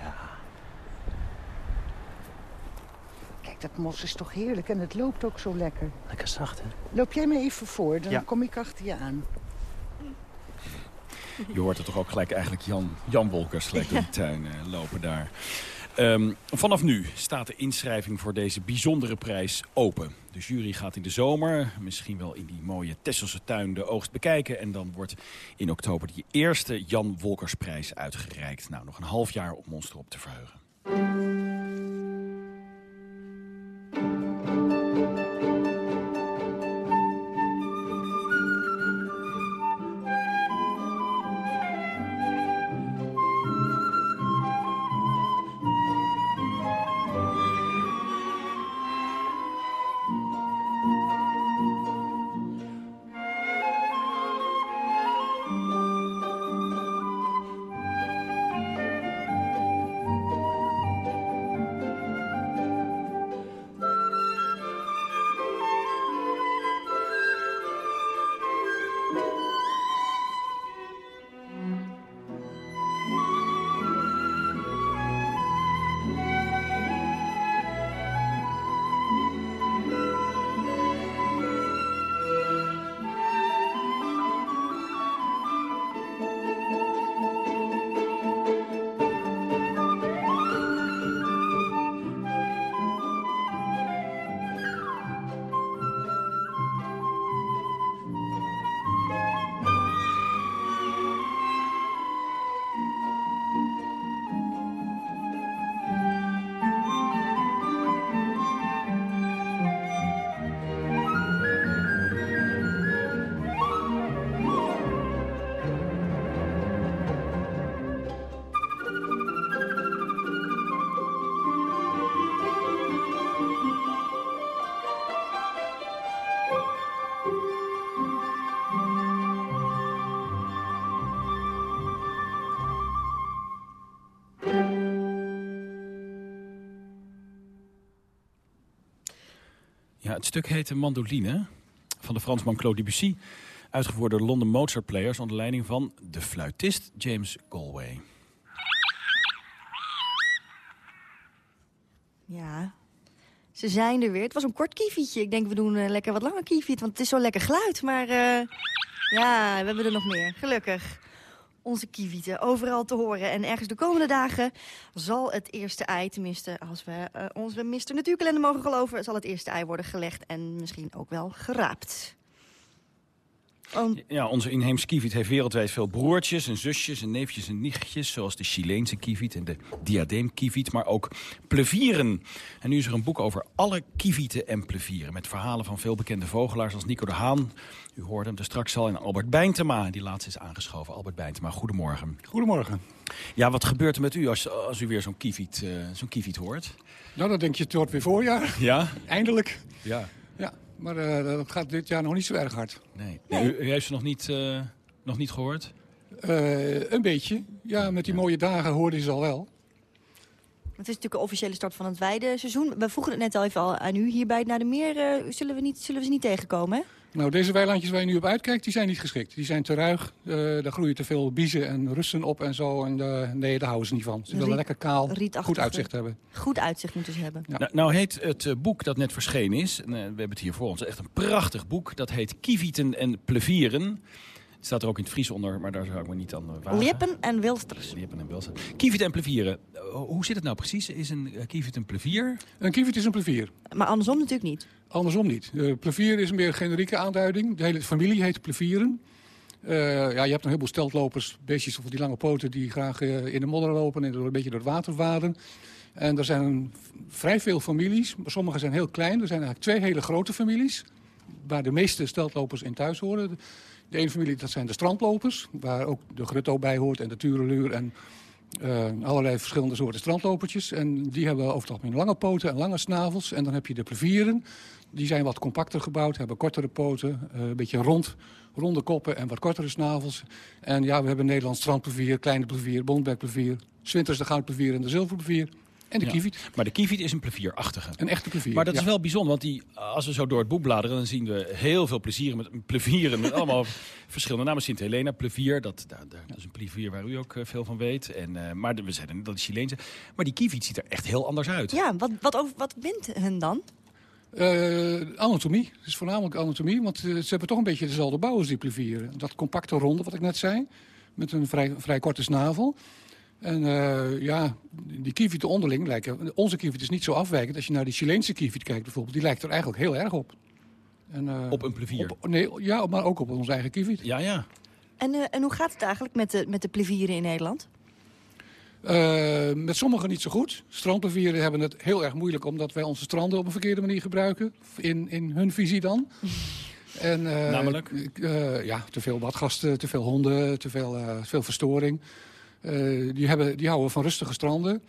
Ja. Kijk, dat mos is toch heerlijk en het loopt ook zo lekker. Lekker zacht, hè? Loop jij me even voor, dan Ja. kom ik achter je aan. Je hoort er toch ook gelijk eigenlijk Jan, Jan Wolkers gelijk door de tuin eh, lopen daar. Ehm, vanaf nu staat de inschrijving voor deze bijzondere prijs open. De jury gaat in de zomer, misschien wel in die mooie Tesselse tuin, de oogst bekijken. En dan wordt in oktober die eerste Jan Wolkersprijs uitgereikt. Nou, nog een half jaar om ons erop te verheugen. Het stuk heet de Mandoline van de Fransman Claude Debussy. Uitgevoerd door de London Mozart Players onder leiding van de fluitist James Galway. Ja, ze zijn er weer. Het was een kort kiefietje. Ik denk, we doen eh, lekker wat langer kiefiet, want het is zo lekker geluid. Maar eh, ja, we hebben er nog meer, gelukkig. Onze kievieten, overal te horen. En ergens de komende dagen zal het eerste ei, tenminste als we uh, onze Mr. Natuurkalender mogen geloven... zal het eerste ei worden gelegd en misschien ook wel geraapt. Om... Ja, onze inheemse kieviet heeft wereldwijd veel broertjes en zusjes en neefjes en nichtjes... zoals de Chileense kieviet en de diadeemkieviet, maar ook plevieren. En nu is er een boek over alle kievieten en plevieren... met verhalen van veel bekende vogelaars als Nico de Haan... u hoorde hem er straks al, en Albert Bijntema. Die laatste is aangeschoven. Albert Bijntema, goedemorgen. Goedemorgen. Ja, wat gebeurt er met u als, als u weer zo'n kieviet, uh, zo'n kieviet hoort? Nou, dan denk je, het wordt weer voorjaar. Ja? Eindelijk. Ja. Ja, maar uh, dat gaat dit jaar nog niet zo erg hard. Nee. nee. U, u, heeft ze nog niet, uh, nog niet gehoord? Uh, een beetje. Ja, met die mooie dagen hoorde je ze al wel. Het is natuurlijk een officiële start van het weideseizoen. We vroegen het net al even al aan u. Hierbij naar de meer zullen, we niet, zullen we ze niet tegenkomen, hè? Nou, deze weilandjes waar je nu op uitkijkt, die zijn niet geschikt. Die zijn te ruig, uh, daar groeien te veel biezen en russen op en zo. En uh, nee, daar houden ze niet van. Ze willen lekker kaal, goed uitzicht hebben. Goed uitzicht moeten ze hebben. Ja. Nou, nou, heet het uh, boek dat net verschenen is, en, we hebben het hier voor ons, echt een prachtig boek. Dat heet Kievieten en Plevieren. Het staat er ook in het Fries onder, maar daar zou ik me niet aan wagen. Lippen en wilsters. Lippen en wilsters. Kieviet en plevieren. hoe zit het nou precies? Is een uh, kieviet een plevier? Een kieviet is een plevier. Maar andersom natuurlijk niet. Andersom niet. De plevier is een meer generieke aanduiding. De hele familie heet plevieren. Uh, ja, je hebt een heleboel steltlopers, beestjes of die lange poten... die graag uh, in de modder lopen en een beetje door het water waden. En er zijn vrij veel families, sommige zijn heel klein. Er zijn eigenlijk twee hele grote families... waar de meeste steltlopers in thuis horen. De ene familie, dat zijn de strandlopers, waar ook de grutto bij hoort en de tureluur en uh, allerlei verschillende soorten strandlopertjes. En die hebben over het algemeen lange poten en lange snavels. En dan heb je de plevieren, die zijn wat compacter gebouwd, hebben kortere poten, uh, een beetje rond, ronde koppen en wat kortere snavels. En ja, we hebben Nederlands strandplevier, kleine plevier, bondbekplevier, zwinters de goudplevier en de zilverplevier. En de ja. kieviet. Maar de kieviet is een plevierachtige. Een echte plevier, Maar dat ja. is wel bijzonder, want die, als we zo door het boek bladeren... dan zien we heel veel plezieren met plevieren met allemaal verschillende namen. Sint-Helena, plevier, dat, dat, dat, is een plevier waar u ook uh, veel van weet. En, uh, maar we zeiden dat is Chileense. Maar die kieviet ziet er echt heel anders uit. Ja, wat, wat, over, wat bindt hen dan? Uh, anatomie. Het is voornamelijk anatomie, want ze hebben toch een beetje dezelfde bouw als die plevieren. Dat compacte ronde, wat ik net zei, met een vrij, vrij korte snavel... En uh, ja, die kievieten onderling lijken... Onze kieviet is niet zo afwijkend. Als je naar die Chileense kieviet kijkt bijvoorbeeld... die lijkt er eigenlijk heel erg op. En, uh, op een plevier? Op, nee, ja, maar ook op onze eigen kieviet. Ja, ja. En, uh, en hoe gaat het eigenlijk met de, met de plevieren in Nederland? met sommigen niet zo goed. Strandplevieren hebben het heel erg moeilijk... omdat wij onze stranden op een verkeerde manier gebruiken. In, in hun visie dan. En, Namelijk? ja, te veel badgasten, te veel honden, te veel, veel verstoring... Uh, die, hebben, die houden van rustige stranden.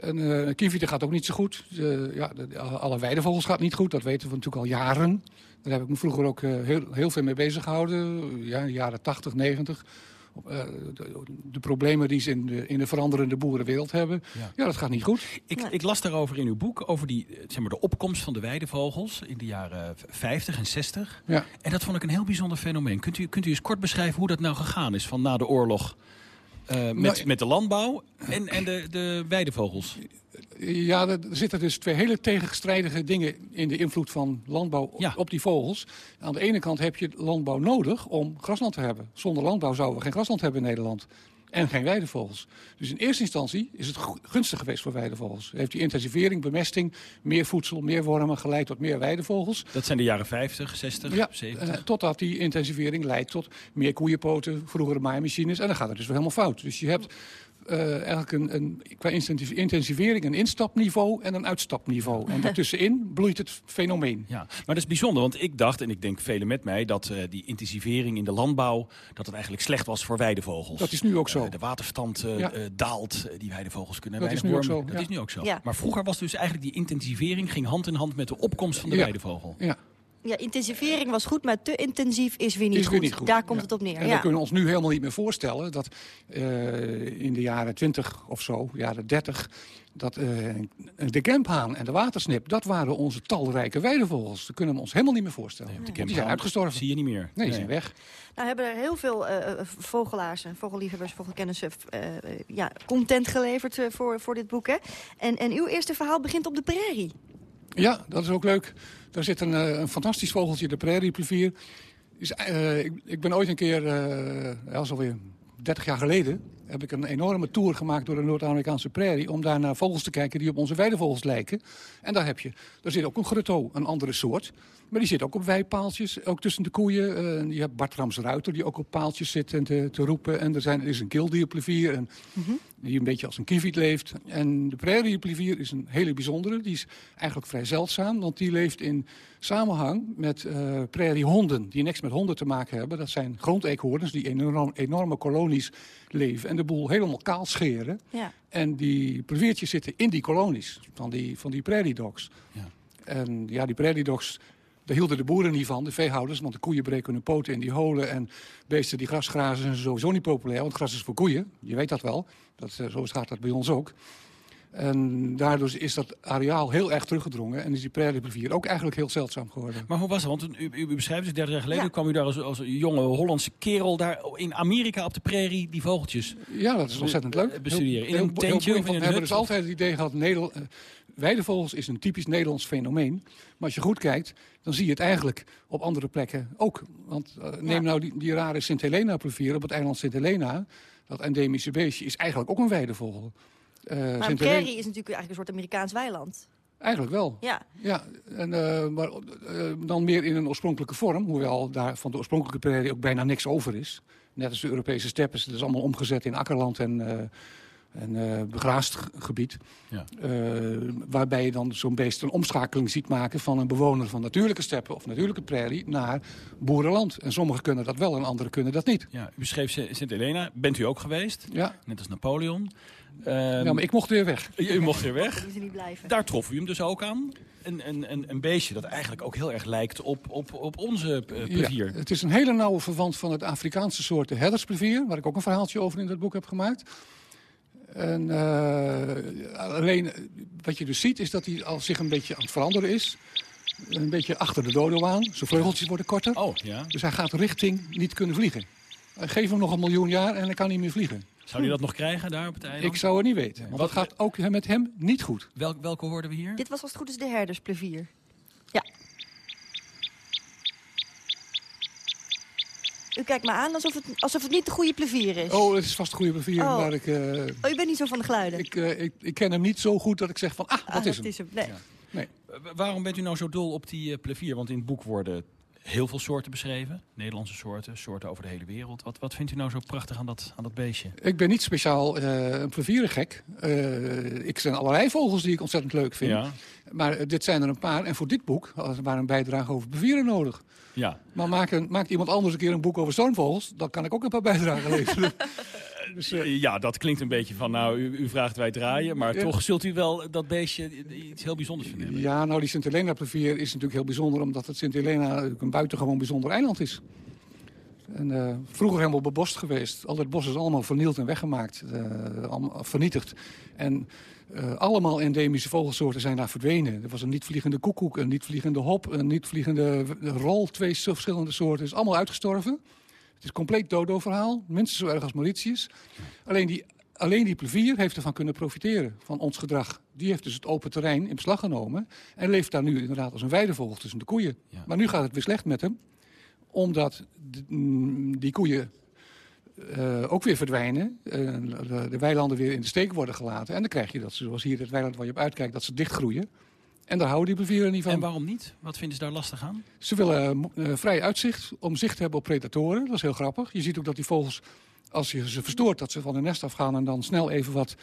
En uh, kievieten gaat ook niet zo goed. Uh, ja, de, alle weidevogels gaat niet goed, dat weten we natuurlijk al jaren. Daar heb ik me vroeger ook heel, heel veel mee bezig gehouden. Ja, in de jaren 80, 90. De, de, problemen die ze in de, in de veranderende boerenwereld hebben. Ja. ja, dat gaat niet goed. Ik, ik, las daarover in uw boek, over die, zeg maar, de opkomst van de weidevogels in de jaren 50 en 60. Ja. En dat vond ik een heel bijzonder fenomeen. Kunt u, kunt u eens kort beschrijven hoe dat nou gegaan is van na de oorlog... Uh, met, nou, met de landbouw en, en de, de weidevogels? Ja, er zitten dus twee hele tegenstrijdige dingen in de invloed van landbouw ja. op die vogels. Aan de ene kant heb je landbouw nodig om grasland te hebben. Zonder landbouw zouden we geen grasland hebben in Nederland. En geen weidevogels. Dus in eerste instantie is het gunstig geweest voor weidevogels. Heeft die intensivering, bemesting, meer voedsel, meer wormen geleid tot meer weidevogels. Dat zijn de jaren 50, 60, ja, 70? Uh, totdat die intensivering leidt tot meer koeienpoten, vroegere maaimachines. En dan gaat het dus weer helemaal fout. Dus je hebt eigenlijk een, een, qua intensivering een instapniveau en een uitstapniveau. En daartussenin bloeit het fenomeen. Ja, maar dat is bijzonder, want ik dacht, en ik denk velen met mij... dat uh, die intensivering in de landbouw, dat het eigenlijk slecht was voor weidevogels. Dat is nu ook zo. Uh, de waterstand ja. daalt, die weidevogels kunnen dat is nu wormen. ook zo. Dat ja. is nu ook zo. Ja. Maar vroeger was dus eigenlijk die intensivering... ging hand in hand met de opkomst van de weidevogel. Ja. Ja, intensivering was goed, maar te intensief is weer niet, is goed. Weer niet goed. Daar komt ja. het op neer. En ja. we kunnen ons nu helemaal niet meer voorstellen dat uh, in de jaren 20 of zo, jaren 30, dat uh, de kemphaan en de watersnip, dat waren onze talrijke weidevogels. Dat kunnen we ons helemaal niet meer voorstellen. Nee, die zijn uitgestorven. zie je niet meer. Nee, die nee. zijn weg. Nou hebben er heel veel uh, vogelaars en vogelliefhebbers, vogelkennissen ja, content geleverd voor, voor dit boek. Hè? En, en uw eerste verhaal begint op de prairie. Ja, dat is ook leuk. Daar zit een, uh, een fantastisch vogeltje, de prairieplevier. Is, uh, ik, ben ooit een keer, uh, is alweer 30 jaar geleden heb ik een enorme tour gemaakt door de Noord-Amerikaanse prairie... om daar naar vogels te kijken die op onze weidevogels lijken. En daar heb je, daar zit ook een grutto, een andere soort. Maar die zit ook op weipaaltjes, ook tussen de koeien. Uh, je hebt Bart Ramsruiter die ook op paaltjes zit en te, te roepen. En er, zijn, er is een kildierplevier en, die een beetje als een kieviet leeft. En de prairieplevier is een hele bijzondere. Die is eigenlijk vrij zeldzaam, want die leeft in samenhang met uh, prairiehonden... die niks met honden te maken hebben. Dat zijn grondeekhoorns die enorm, enorme kolonies leven... en de boel helemaal kaal scheren. Ja. En die pleviertjes zitten in die kolonies van die, van die prairie dogs. Ja. En ja, die prairie dogs daar hielden de boeren niet van, de veehouders. Want de koeien breken hun poten in die holen. En beesten die gras grazen zijn sowieso niet populair. Want gras is voor koeien. Je weet dat wel. Dat, uh, zo gaat dat bij ons ook. En daardoor is dat areaal heel erg teruggedrongen. En is die prairieplavier ook eigenlijk heel zeldzaam geworden. Maar hoe was het? Want u, u beschrijft dus 30 jaar geleden ja. kwam u daar als, als jonge Hollandse kerel daar in Amerika op de prairie die vogeltjes Ja, dat is ontzettend leuk. Bestuderen. In een tentje heel, of in een We hebben dus altijd het idee gehad, Nederland, uh, weidevogels is een typisch Nederlands fenomeen. Maar als je goed kijkt, dan zie je het eigenlijk op andere plekken ook. Want uh, neem ja. nou die, die rare Sint-Helena-plevier op het eiland Sint-Helena. Dat endemische beestje is eigenlijk ook een weidevogel. Uh, maar een prairie is natuurlijk eigenlijk een soort Amerikaans weiland. Eigenlijk wel. Ja. ja en, uh, maar uh, dan meer in een oorspronkelijke vorm. Hoewel daar van de oorspronkelijke prairie ook bijna niks over is. Net als de Europese steppen. Het is allemaal omgezet in akkerland en, uh, en uh, begraasd gebied. Ja. Uh, waarbij je dan zo'n beest een omschakeling ziet maken van een bewoner van natuurlijke steppen of natuurlijke prairie naar boerenland. En sommigen kunnen dat wel en anderen kunnen dat niet. Ja, u beschreef Sint-Helena. Bent u ook geweest? Ja. Net als Napoleon. Um, ja, maar ik mocht weer weg. U mocht weer weg. niet blijven. Daar trof u hem dus ook aan. Een, een, een, een beestje dat eigenlijk ook heel erg lijkt op, op, op onze uh, plevier. Ja, het is een hele nauwe verwant van het Afrikaanse soort de herdersplevier. Waar ik ook een verhaaltje over in dat boek heb gemaakt. En uh, alleen wat je dus ziet is dat hij al zich een beetje aan het veranderen is. Een beetje achter de dodo aan. Zijn vleugeltjes worden korter. Oh, ja. Dus hij gaat richting niet kunnen vliegen. Geef hem nog een miljoen jaar en hij kan niet meer vliegen. Zou hij dat nog krijgen daar op het eiland? Ik zou het niet weten. Want dat gaat ook met hem niet goed. Welk, welke hoorden we hier? Dit was als het goed is de herdersplevier. Ja. U kijkt me aan alsof het, alsof het niet de goede plevier is. Oh, het is vast de goede plevier. Oh. Maar ik, uh, oh, u bent niet zo van de geluiden? Ik, uh, ik, ik, ken hem niet zo goed dat ik zeg van, ah, dat ah, is hem. Is hem. Nee. Ja. nee. Waarom bent u nou zo dol op die uh, plevier? Want in het boek worden heel veel soorten beschreven. Nederlandse soorten, soorten over de hele wereld. Wat, wat vindt u nou zo prachtig aan dat, aan dat beestje? Ik ben niet speciaal uh, een plevierengek. Uh, ik zijn allerlei vogels die ik ontzettend leuk vind. Ja. Maar uh, dit zijn er een paar. En voor dit boek waren een bijdrage over plevieren nodig. Ja. Maar maakt, een, maakt iemand anders een keer een boek over stormvogels... dan kan ik ook een paar bijdragen leveren. dus, ja, dat klinkt een beetje van, nou, u, u vraagt wij draaien... maar toch zult u wel dat beestje iets heel bijzonders vinden. Ja, nou, die Sint-Helena-plevier is natuurlijk heel bijzonder... omdat het Sint-Helena een buitengewoon bijzonder eiland is. En, uh, vroeger helemaal bebost geweest. Al het bos is allemaal vernield en weggemaakt. Vernietigd. En allemaal endemische vogelsoorten zijn daar verdwenen. Er was een niet-vliegende koekoek, een niet-vliegende hop... een niet-vliegende rol, twee verschillende soorten. Is allemaal uitgestorven. Het is een compleet dodo-verhaal. Minstens zo erg als Mauritius. Alleen die, alleen die plevier heeft ervan kunnen profiteren, van ons gedrag. Die heeft dus het open terrein in beslag genomen... en leeft daar nu inderdaad als een weidevogel tussen de koeien. Ja. Maar nu gaat het weer slecht met hem omdat die koeien uh, ook weer verdwijnen. Uh, de, de, weilanden weer in de steek worden gelaten. En dan krijg je dat, zoals hier het weiland waar je op uitkijkt, dat ze dichtgroeien. En daar houden die plevieren niet van. En waarom niet? Wat vinden ze daar lastig aan? Ze willen uh, vrij uitzicht om zicht te hebben op predatoren. Dat is heel grappig. Je ziet ook dat die vogels, als je ze verstoort, dat ze van de nest afgaan... en dan snel even wat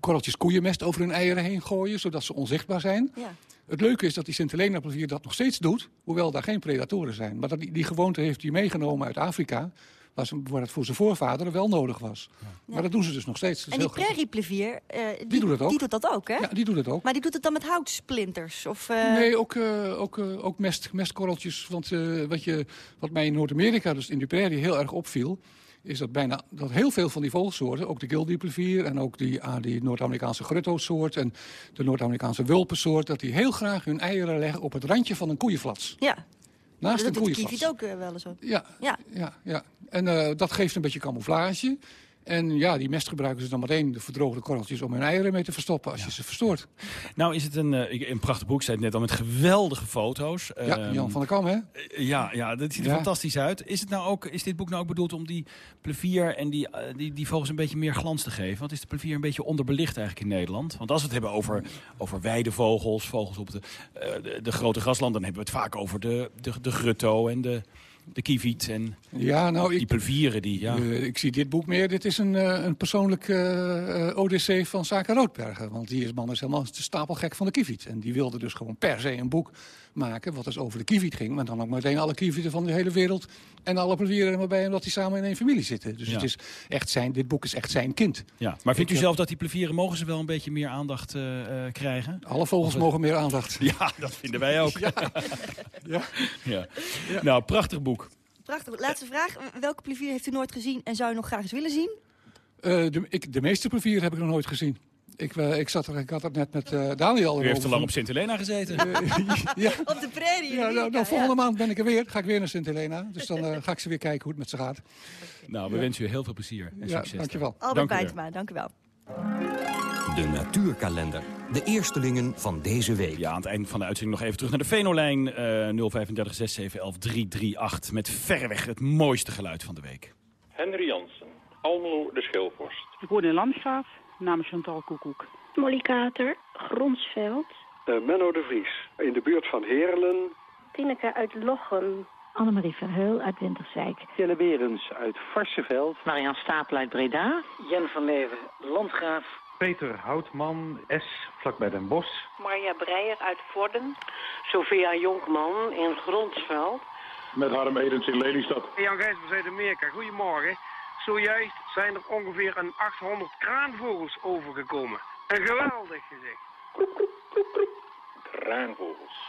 korreltjes koeienmest over hun eieren heen gooien... zodat ze onzichtbaar zijn. Ja. Het leuke is dat die Sint-Helena-plevier dat nog steeds doet, hoewel daar geen predatoren zijn. Maar dat die, die gewoonte heeft hij meegenomen uit Afrika, waar, ze, waar het voor zijn voorvaderen wel nodig was. Ja. Maar dat doen ze dus nog steeds. En die prairieplevier, uh, die, die, doet het ook. die doet dat ook, hè? Ja, die doet het ook. Maar die doet het dan met houtsplinters? Of, uh... Nee, ook, uh, ook, ook mest, mestkorreltjes. Want wat, je, wat mij in Noord-Amerika, dus in die prairie, heel erg opviel is dat bijna dat heel veel van die vogelsoorten, ook de gildierplevier en ook die, ah, die Noord-Amerikaanse gruttosoort en de Noord-Amerikaanse wulpensoort, dat die heel graag hun eieren leggen op het randje van een koeienflats. Ja. Naast dat doet koeienflats. het ook uh, wel eens zo. Ja, ja. ja, ja. En uh, dat geeft een beetje camouflage. En ja, die mest gebruiken ze dan meteen de verdroogde korreltjes om hun eieren mee te verstoppen als je ze verstoort. Nou is het een, eh, een prachtig boek, zei het net al, met geweldige foto's. Ja, Ehm, Jan van der Kam, hè? eh, Ja, ja, dat ziet er Ja. fantastisch uit. Is, het nou ook, is dit boek nou ook bedoeld om die plevier en die, eh, die, die vogels een beetje meer glans te geven? Want is de plevier een beetje onderbelicht eigenlijk in Nederland? Want als we het hebben over, over weidevogels, vogels op de, de, de grote graslanden... dan hebben we het vaak over de, de, de grutto en de, de kieviet en Ja, nou, die plevieren. Die, ja. eh, ik zie dit boek meer. Dit is een, eh, een persoonlijk eh odyssee van Zaken Roodbergen. Want die is, man is helemaal stapelgek van de kieviet. En die wilde dus gewoon per se een boek maken... wat dus over de kieviet ging. Maar dan ook meteen alle kievieten van de hele wereld... en alle plevieren er maar bij, omdat die samen in één familie zitten. Dus Ja. het is echt zijn, dit boek is echt zijn kind. Ja, maar vindt u zelf dat die plevieren, mogen ze wel een beetje meer aandacht krijgen? Alle vogels mogen meer aandacht. Ja, dat vinden wij ook. Ja. Ja. Nou, prachtig boek. Prachtig. Laatste vraag. Welke plevier heeft u nooit gezien en zou u nog graag eens willen zien? Eh, de, ik, de meeste plevieren heb ik nog nooit gezien. Ik, eh, ik, zat er, ik had het net met eh, Daniel U heeft te lang op Sint Helena gezeten. ja. Op de prairie. Ja, nou, nou, volgende maand ben ik er weer. Ga ik weer naar Sint Helena. Dus dan eh, ga ik ze weer kijken hoe het met ze gaat. Nou, we Ja. wensen u heel veel plezier en Ja, succes. dankjewel. Albert Dank u wel. Dank u wel. De natuurkalender. De eerstelingen van deze week. Ja, aan het eind van de uitzending nog even terug naar de Venolijn eh 035 6711 338 met verreweg het mooiste geluid van de week. Henry Jansen, Almelo de Schilvorst. Ik woon in Landgraaf, namens Chantal Koekoek. Molly Kater, Gronsveld. Eh, Menno de Vries, in de buurt van Heerlen. Tineke uit Lochem. Annemarie Verheul uit Winterswijk. Jelle Berens uit Varsseveld. Marian Stapel uit Breda. Jen van Leeuwen, Landgraaf. Peter Houtman, S, vlakbij Den Bosch. Marja Breijer uit Vorden. Sophia Jonkman in Gronsveld. Met Harm Edens in Lelystad. Jan Gijsbers uit Amerika, goedemorgen. Zojuist zijn er ongeveer een 800 kraanvogels overgekomen. Een geweldig gezicht. Kraanvogels.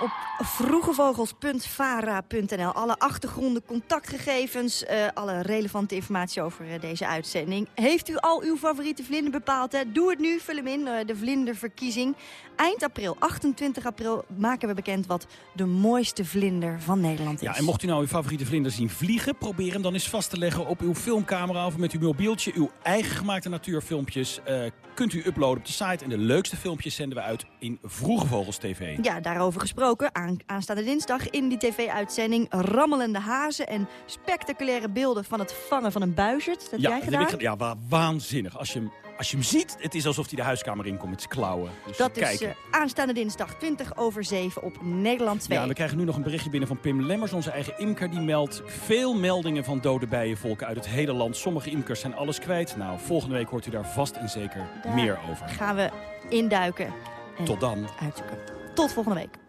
Op vroegevogels.vara.nl. Alle achtergronden, contactgegevens, eh, alle relevante informatie over eh, deze uitzending. Heeft u al uw favoriete vlinder bepaald? Hè? Doe het nu, vul hem in, eh, de vlinderverkiezing. Eind april, 28 april, maken we bekend wat de mooiste vlinder van Nederland is. Ja, en mocht u nou uw favoriete vlinder zien vliegen, probeer hem dan eens vast te leggen op uw filmcamera of met uw mobieltje. Uw eigen gemaakte natuurfilmpjes kunt u uploaden op de site. En de leukste filmpjes zenden we uit in Vroege Vogels TV. Ja, daarover gesproken. Aan, aanstaande dinsdag in die tv-uitzending rammelende hazen en spectaculaire beelden van het vangen van een buizerd. Dat heb ja, jij dat gedaan? heb ik ge- ja, wa- waanzinnig. Als je, hem, als je hem ziet, het is alsof hij de huiskamer inkomt met zijn klauwen. Dus Dat is eh, aanstaande dinsdag 20 over 7 op Nederland 2. Ja, we krijgen nu nog een berichtje binnen van Pim Lemmers, onze eigen imker. Die meldt veel meldingen van dode bijenvolken uit het hele land. Sommige imkers zijn alles kwijt. Nou, volgende week hoort u daar vast en zeker Daar meer over. gaan we induiken. En Tot dan. Uitzoeken. Tot volgende week.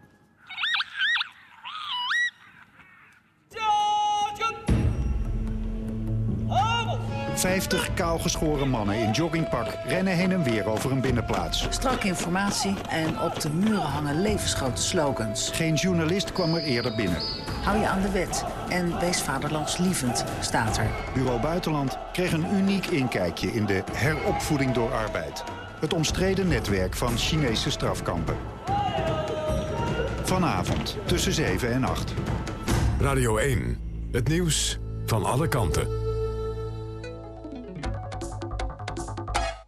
50 kaalgeschoren mannen in joggingpak rennen heen en weer over een binnenplaats. Strakke informatie en op de muren hangen levensgrote slogans. Geen journalist kwam er eerder binnen. Hou je aan de wet en wees vaderlandslievend, staat er. Bureau Buitenland kreeg een uniek inkijkje in de heropvoeding door arbeid. Het omstreden netwerk van Chinese strafkampen. Vanavond tussen 7 en 8. Radio 1. Het nieuws van alle kanten.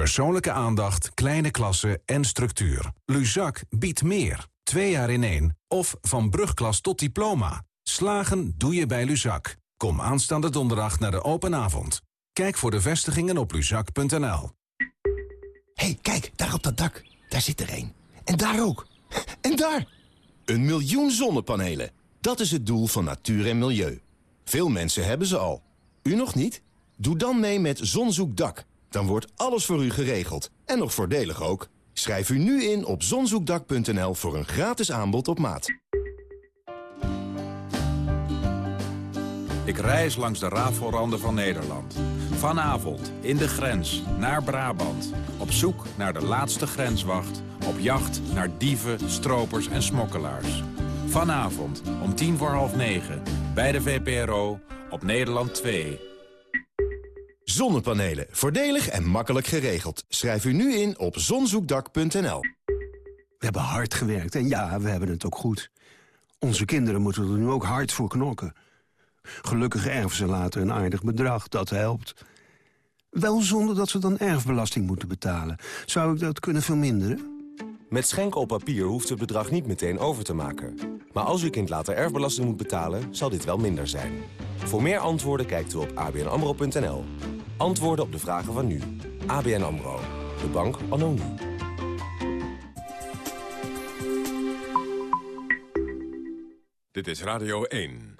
Persoonlijke aandacht, kleine klassen en structuur. Luzak biedt meer. Twee jaar in één. Of van brugklas tot diploma. Slagen doe je bij Luzak. Kom aanstaande donderdag naar de open avond. Kijk voor de vestigingen op luzak.nl. hey, kijk, daar op dat dak. Daar zit er een. En daar ook. En daar! Een miljoen zonnepanelen. Dat is het doel van natuur en milieu. Veel mensen hebben ze al. U nog niet? Doe dan mee met Zonzoekdak. Dan wordt alles voor u geregeld. En nog voordelig ook. Schrijf u nu in op zonzoekdak.nl voor een gratis aanbod op maat. Ik reis langs de rafelranden van Nederland. Vanavond in de grens naar Brabant. Op zoek naar de laatste grenswacht. Op jacht naar dieven, stropers en smokkelaars. Vanavond om tien voor half negen bij de VPRO op Nederland 2. Zonnepanelen. Voordelig en makkelijk geregeld. Schrijf u nu in op zonzoekdak.nl. We hebben hard gewerkt en ja, we hebben het ook goed. Onze kinderen moeten er nu ook hard voor knokken. Gelukkig erven ze later een aardig bedrag, dat helpt. Wel zonder dat ze dan erfbelasting moeten betalen. Zou ik dat kunnen verminderen? Met schenken op papier hoeft het bedrag niet meteen over te maken. Maar als uw kind later erfbelasting moet betalen, zal dit wel minder zijn. Voor meer antwoorden kijkt u op abnamro.nl. Antwoorden op de vragen van nu. ABN AMRO. De bank nu. Dit is Radio 1.